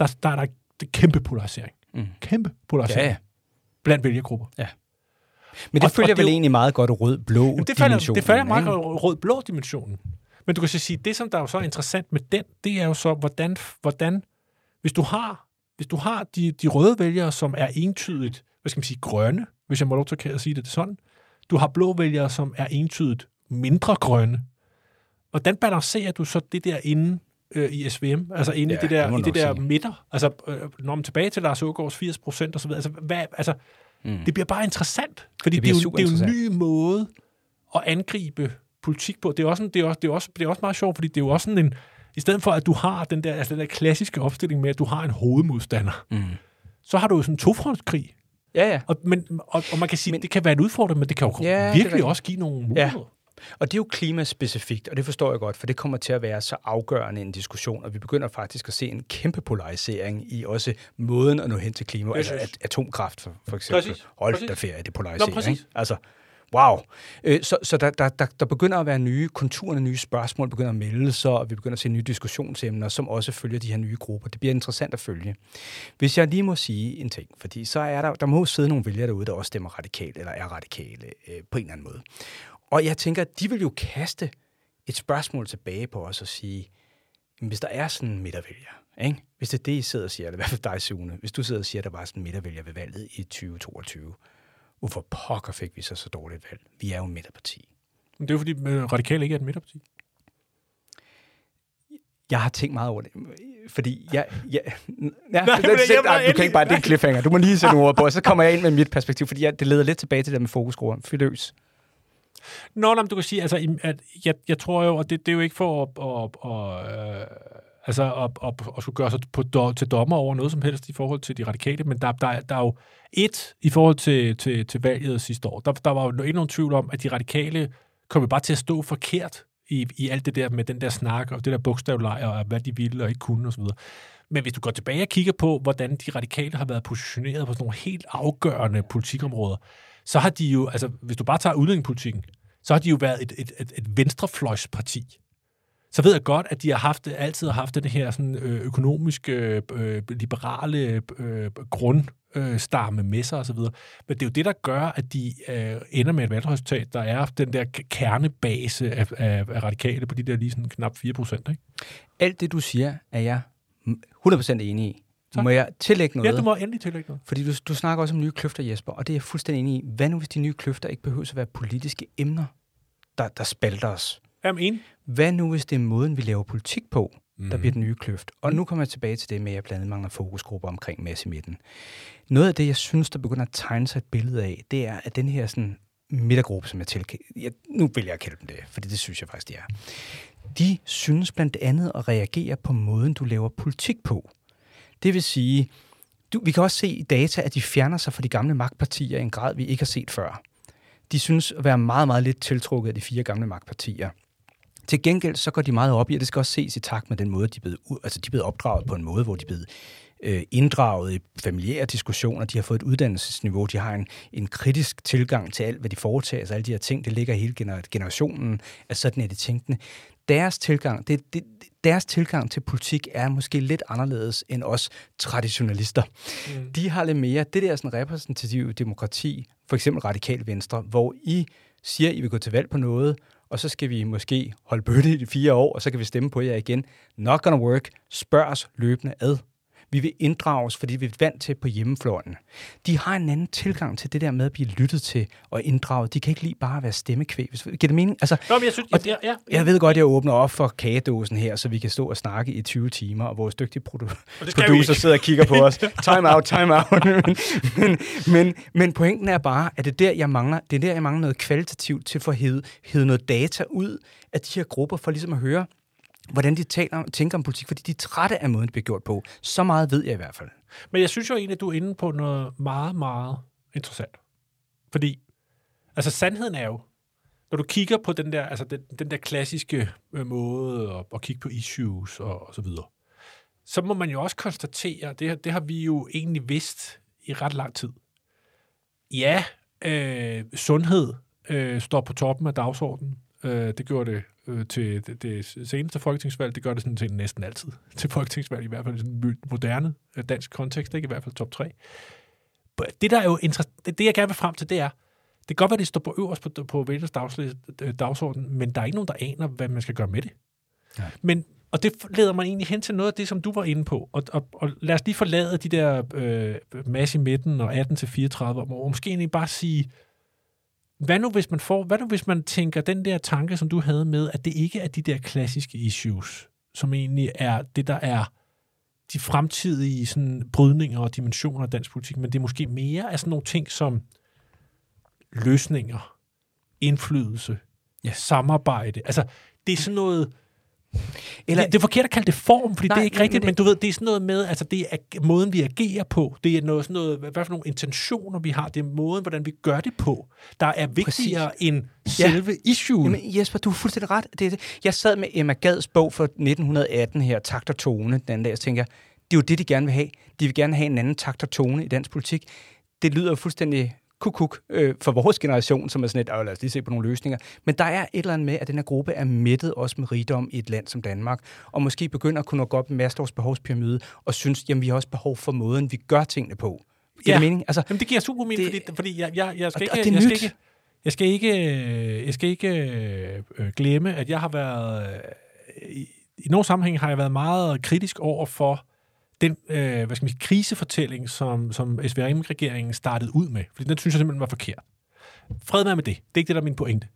der, der er der kæmpe polarisering. Mm. Kæmpe polarisering. Ja, Blandt vælgergrupper. Ja. Men det og, følger og vel det, egentlig meget godt rød-blå dimensionen. Det følger, det følger meget godt rød-blå dimensionen. Men du kan så sige, det som der er jo så interessant med den, det er jo så, hvordan, hvordan hvis du har, hvis du har de, de røde vælgere, som er entydigt, hvad skal man sige, grønne, hvis jeg må lov til at sige det sådan, du har blå vælgere, som er entydigt mindre grønne, hvordan balancerer du så det der inde øh, i SVM, altså inde ja, i det der, i det der midter. Altså, øh, når man tilbage til Lars Ågaards 80 procent og så videre, altså, hvad, altså mm. det bliver bare interessant, fordi det, det, er, jo, det er jo en ny måde at angribe politik på. Det er også, en, det er også, det er også, det er også meget sjovt, fordi det er jo også sådan en, i stedet for at du har den der, altså den der klassiske opstilling med, at du har en hovedmodstander, mm. så har du jo sådan en tofrontskrig. Ja, ja. Og, men, og, og man kan sige, men, det kan være en udfordring, men det kan jo ja, virkelig også give nogle muligheder. Ja. Og det er jo klimaspecifikt, og det forstår jeg godt, for det kommer til at være så afgørende en diskussion, og vi begynder faktisk at se en kæmpe polarisering i også måden at nå hen til klima, altså at, atomkraft for, for eksempel. Præcis. Hold da ferie, det polariserer, Nå, ikke? Altså, wow. Øh, så så der, der, der, der begynder at være nye konturer, nye spørgsmål, begynder at melde sig, og vi begynder at se nye diskussionsemner, som også følger de her nye grupper. Det bliver interessant at følge. Hvis jeg lige må sige en ting, fordi så er der, der må sidde nogle vælgere derude, der også stemmer radikalt, eller er radikale øh, på en eller anden måde. Og jeg tænker, de vil jo kaste et spørgsmål tilbage på os og sige, hvis der er sådan en midtervælger, ikke? hvis det er det, I sidder og siger, eller i hvert fald dig, Sune, hvis du sidder og siger, at der var sådan en midtervælger ved valget i 2022, hvorfor pokker fik vi så så dårligt valg? Vi er jo midterparti. Det er jo fordi, radikale ikke er et midterparti. Jeg har tænkt meget over det, fordi jeg... jeg ja, Nej, jeg, jeg, du kan ikke bare, det er cliffhanger. Du må lige sætte nogle ord på, og så kommer jeg ind med mit perspektiv, fordi jeg, det leder lidt tilbage til det med fokusgrupper. Fyr løs. Nå, nej, du kan sige, altså, at jeg, jeg tror jo, og det, det er jo ikke for at, at, at, at altså, at, at, at skulle gøre sig på, do, til dommer over noget som helst i forhold til de radikale, men der, der, der er jo et i forhold til, til, til valget sidste år. Der, der var jo ikke nogen tvivl om, at de radikale kom bare til at stå forkert i, i alt det der med den der snak og det der bogstavlejr og hvad de ville og ikke kunne osv. Men hvis du går tilbage og kigger på, hvordan de radikale har været positioneret på sådan nogle helt afgørende politikområder, så har de jo, altså hvis du bare tager udlændingepolitikken, så har de jo været et, et, et, et venstrefløjsparti. Så ved jeg godt, at de har haft, altid har haft den her sådan, øh, økonomiske, øh, liberale øh, grundstamme med sig osv. Men det er jo det, der gør, at de øh, ender med et valgresultat, der er den der kernebase af, af, af radikale på de der lige sådan knap 4 procent. Alt det, du siger, er jeg 100% enig i. Tak. Må jeg tillægge noget? Ja, du må endelig tillægge noget. Fordi du, du snakker også om nye kløfter, Jesper, og det er jeg fuldstændig enig i. Hvad nu, hvis de nye kløfter ikke behøver at være politiske emner, der, der spalter os? Jamen, enig. Hvad nu, hvis det er måden, vi laver politik på, der Mhm. bliver den nye kløft? Og nu kommer jeg tilbage til det med, at jeg blandt andet mangler fokusgrupper omkring masse midten. Noget af det, jeg synes, der begynder at tegne sig et billede af, det er, at den her sådan, midtergruppe, som jeg til, jeg, nu vil jeg kalde dem det, fordi det synes jeg faktisk, de er. De synes blandt andet at reagere på måden, du laver politik på. Det vil sige, du, vi kan også se i data, at de fjerner sig fra de gamle magtpartier i en grad, vi ikke har set før. De synes at være meget, meget lidt tiltrukket af de fire gamle magtpartier. Til gengæld så går de meget op i, og det skal også ses i takt med den måde, de er blevet, altså de er blevet opdraget på en måde, hvor de er blevet øh, inddraget i familiære diskussioner, de har fået et uddannelsesniveau, de har en, en kritisk tilgang til alt, hvad de foretager sig, alle de her ting, det ligger hele gener- generationen, at sådan er de tænkende. Deres tilgang, det, det, deres tilgang til politik er måske lidt anderledes end os traditionalister. Mm. De har lidt mere det der sådan repræsentative demokrati, for eksempel radikal venstre, hvor I siger, at I vil gå til valg på noget, og så skal vi måske holde bøtte i de fire år, og så kan vi stemme på jer igen. Not gonna work. Spørg os løbende ad. Vi vil inddrages, fordi vi er vant til på hjemmefløjen. De har en anden tilgang til det der med at blive lyttet til og inddraget. De kan ikke lige bare være stemmekvæg. Hvis- Giver det mening? Altså, Nå, men jeg synes, Og ja, ja, jeg ved godt, at jeg åbner op for kagedåsen her, så vi kan stå og snakke i 20 timer, og vores dygtige produ- Og producer sidder og kigger på os. Time out, time out. men, men, men, men pointen er bare, at det er der, jeg mangler, det er der, jeg mangler noget kvalitativt til at få hævet, hævet noget data ud af de her grupper, for ligesom at høre, hvordan de taler, tænker om politik, fordi de er trætte af måden, det bliver gjort på. Så meget ved jeg i hvert fald. Men jeg synes jo egentlig, at du er inde på noget meget, meget interessant. Fordi, altså sandheden er jo, når du kigger på den der, altså den, den der klassiske øh, måde at, at kigge på issues og, og så videre, så må man jo også konstatere, det, det har vi jo egentlig vidst i ret lang tid. Ja, øh, sundhed øh, står på toppen af dagsordenen. Øh, det gjorde det øh, til det, det seneste folketingsvalg. Det gør det sådan set næsten altid til folketingsvalg, i hvert fald i sådan moderne øh, dansk kontekst, ikke? i hvert fald top 3. Det, der er jo det, det, jeg gerne vil frem til, det er, det kan godt være, det står på øverst på, på vælgers dagsorden, men der er ikke nogen, der aner, hvad man skal gøre med det. Nej. Men, og det leder mig egentlig hen til noget af det, som du var inde på. Og, og, og lad os lige forlade de der øh, masse i midten og 18-34 år, og måske egentlig bare sige, hvad nu, hvis man får, hvad nu, hvis man tænker den der tanke, som du havde med, at det ikke er de der klassiske issues, som egentlig er det, der er de fremtidige sådan, brydninger og dimensioner af dansk politik, men det er måske mere af sådan nogle ting som løsninger, indflydelse, Ja. samarbejde. Altså, det er sådan noget... Eller- det, det er forkert at kalde det form, fordi Nej, det er ikke rigtigt, men det- men du ved, det er sådan noget med, altså det er måden, vi agerer på. Det er noget, sådan noget, hvad for nogle intentioner, vi har. Det er måden, hvordan vi gør det på, der er vigtigere Præcis. end selve issuen. Jamen, Jesper, du har fuldstændig ret. Det er det. Jeg sad med Emma Gads bog fra 1918 her, Takt og Tone, den anden dag, og tænker jeg, det er jo det, de gerne vil have. De vil gerne have en anden takt og tone i dansk politik. Det lyder jo fuldstændig kukuk øh, for vores generation, som er sådan et, "Åh, lad os lige se på nogle løsninger. Men der er et eller andet med, at den her gruppe er mættet også med rigdom i et land som Danmark, og måske begynder at kunne gå op med Maslows behovspyramide, og synes, jamen vi har også behov for måden, vi gør tingene på. Giver Ja. det mening? Altså, Jamen, det giver super mening, Det- fordi, fordi jeg, jeg, jeg, skal Og- og ikke, det er jeg, skal nyt. ikke, jeg skal ikke, øh, jeg skal ikke øh, øh, glemme, at jeg har været, øh, i, i nogle sammenhæng har jeg været meget kritisk over for den øh, hvad skal man sige, krisefortælling, som, som SVM-regeringen startede ud med. Fordi den synes jeg simpelthen var forkert. Fred være med det. Det er ikke det, der er min pointe.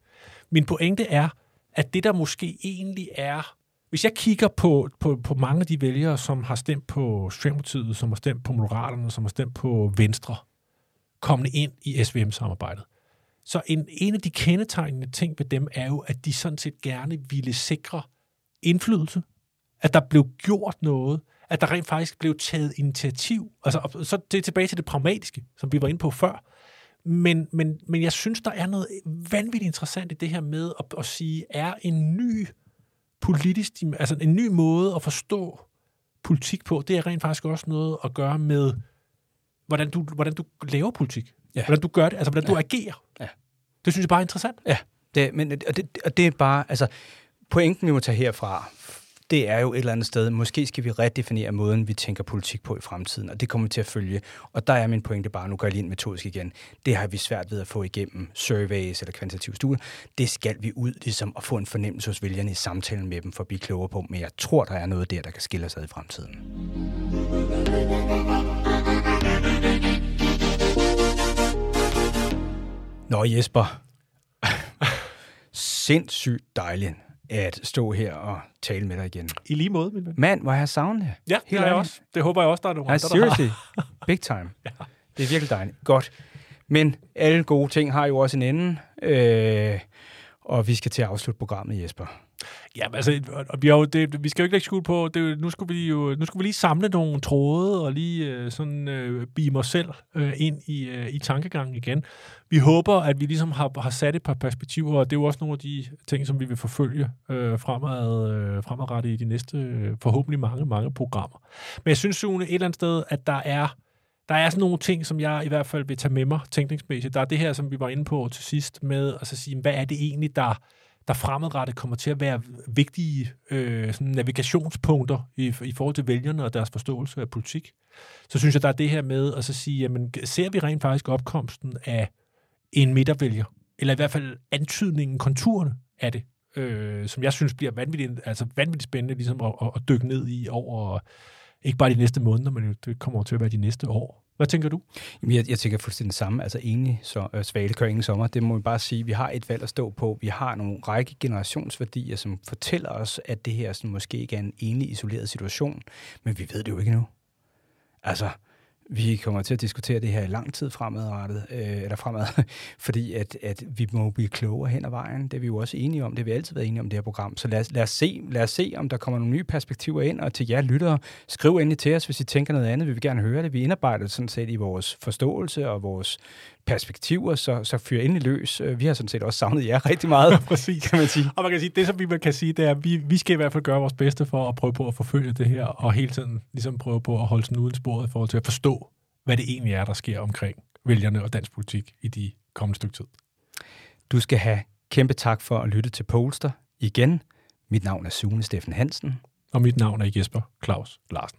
Min pointe er, at det, der måske egentlig er... Hvis jeg kigger på, på, på mange af de vælgere, som har stemt på Socialdemokratiet, som har stemt på Moderaterne, som har stemt på Venstre, kommende ind i SVM-samarbejdet, så en, en af de kendetegnende ting ved dem er jo, at de sådan set gerne ville sikre indflydelse, at der blev gjort noget, at der rent faktisk blev taget initiativ. Altså, så det er tilbage til det pragmatiske, som vi var inde på før. Men, men, men jeg synes, der er noget vanvittigt interessant i det her med at, at sige, er en ny politisk, altså en ny måde at forstå politik på, det er rent faktisk også noget at gøre med, hvordan du, hvordan du laver politik. Ja. Hvordan du gør det, altså hvordan du Ja. agerer. Ja. Det synes jeg bare er interessant. Ja, det, men, og, det, og det er bare, altså, pointen vi må tage herfra, det er jo et eller andet sted, måske skal vi redefinere måden, vi tænker politik på i fremtiden, og det kommer vi til at følge. Og der er min pointe bare, nu går jeg lige ind metodisk igen, det har vi svært ved at få igennem surveys eller kvantitative studier. Det skal vi ud ligesom at få en fornemmelse hos vælgerne i samtalen med dem for at blive klogere på, men jeg tror, der er noget der, der kan skille ad i fremtiden. Nå Jesper, sindssygt dejligt at stå her og tale med dig igen. I lige måde, min ven. Mand, hvor har jeg savnet det. Ja, det er jeg også. Det håber jeg også, der er nogle Ja, andre, der har. seriously. Big time. ja. Det er virkelig dejligt. Godt. Men alle gode ting har jo også en ende. Øh, og vi skal til at afslutte programmet, Jesper. Ja, men altså, og vi, jo, det, vi skal jo ikke lægge skuld på, det, er nu, skulle vi jo, nu skulle vi lige samle nogle tråde og lige øh, sådan øh, beame os selv øh, ind i, øh, i tankegangen igen. Vi håber, at vi ligesom har, har sat et par perspektiver, og det er jo også nogle af de ting, som vi vil forfølge øh, fremad, øh, fremadrettet i de næste øh, forhåbentlig mange, mange programmer. Men jeg synes, Sune, et eller andet sted, at der er der er sådan nogle ting, som jeg i hvert fald vil tage med mig tænkningsmæssigt. Der er det her, som vi var inde på til sidst, med at så sige, hvad er det egentlig, der, der fremadrettet kommer til at være vigtige øh, sådan navigationspunkter i, i forhold til vælgerne og deres forståelse af politik. Så synes jeg, der er det her med at så sige, jamen, ser vi rent faktisk opkomsten af en midtervælger? Eller i hvert fald antydningen, konturerne af det, øh, som jeg synes bliver vanvittigt, altså vanvittigt spændende ligesom at, at, at dykke ned i over ikke bare de næste måneder, men det kommer til at være de næste år. Hvad tænker du? Jamen, Jeg, jeg tænker fuldstændig det samme. Altså enig, så øh, svale kører ingen sommer. Det må vi bare sige. Vi har et valg at stå på. Vi har nogle række generationsværdier, som fortæller os, at det her sådan, måske ikke er en enlig isoleret situation. Men vi ved det jo ikke nu. Altså, vi kommer til at diskutere det her i lang tid fremadrettet, øh, eller fremad, fordi at, at vi må blive klogere hen ad vejen. Det er vi jo også enige om. Det har vi altid været enige om, det her program. Så lad os, lad, os se, lad os se, om der kommer nogle nye perspektiver ind, og til jer lyttere, skriv endelig til os, hvis I tænker noget andet. Vi vil gerne høre det. Vi indarbejder det sådan set i vores forståelse og vores perspektiver, så, så fyr endelig løs. Øh, Vi har sådan set også savnet jer rigtig meget, Præcis. kan man sige. Og man kan sige, det som vi kan sige, det er, at vi, vi skal i hvert fald gøre vores bedste for at prøve på at forfølge det her, og hele tiden ligesom prøve på at holde sådan uden sporet i forhold til at forstå, hvad det egentlig er, der sker omkring vælgerne og dansk politik i de kommende stykke tid. Du skal have kæmpe tak for at lytte til Polster igen. Mit navn er Sune Steffen Hansen. Og mit navn er Jesper Claus Larsen.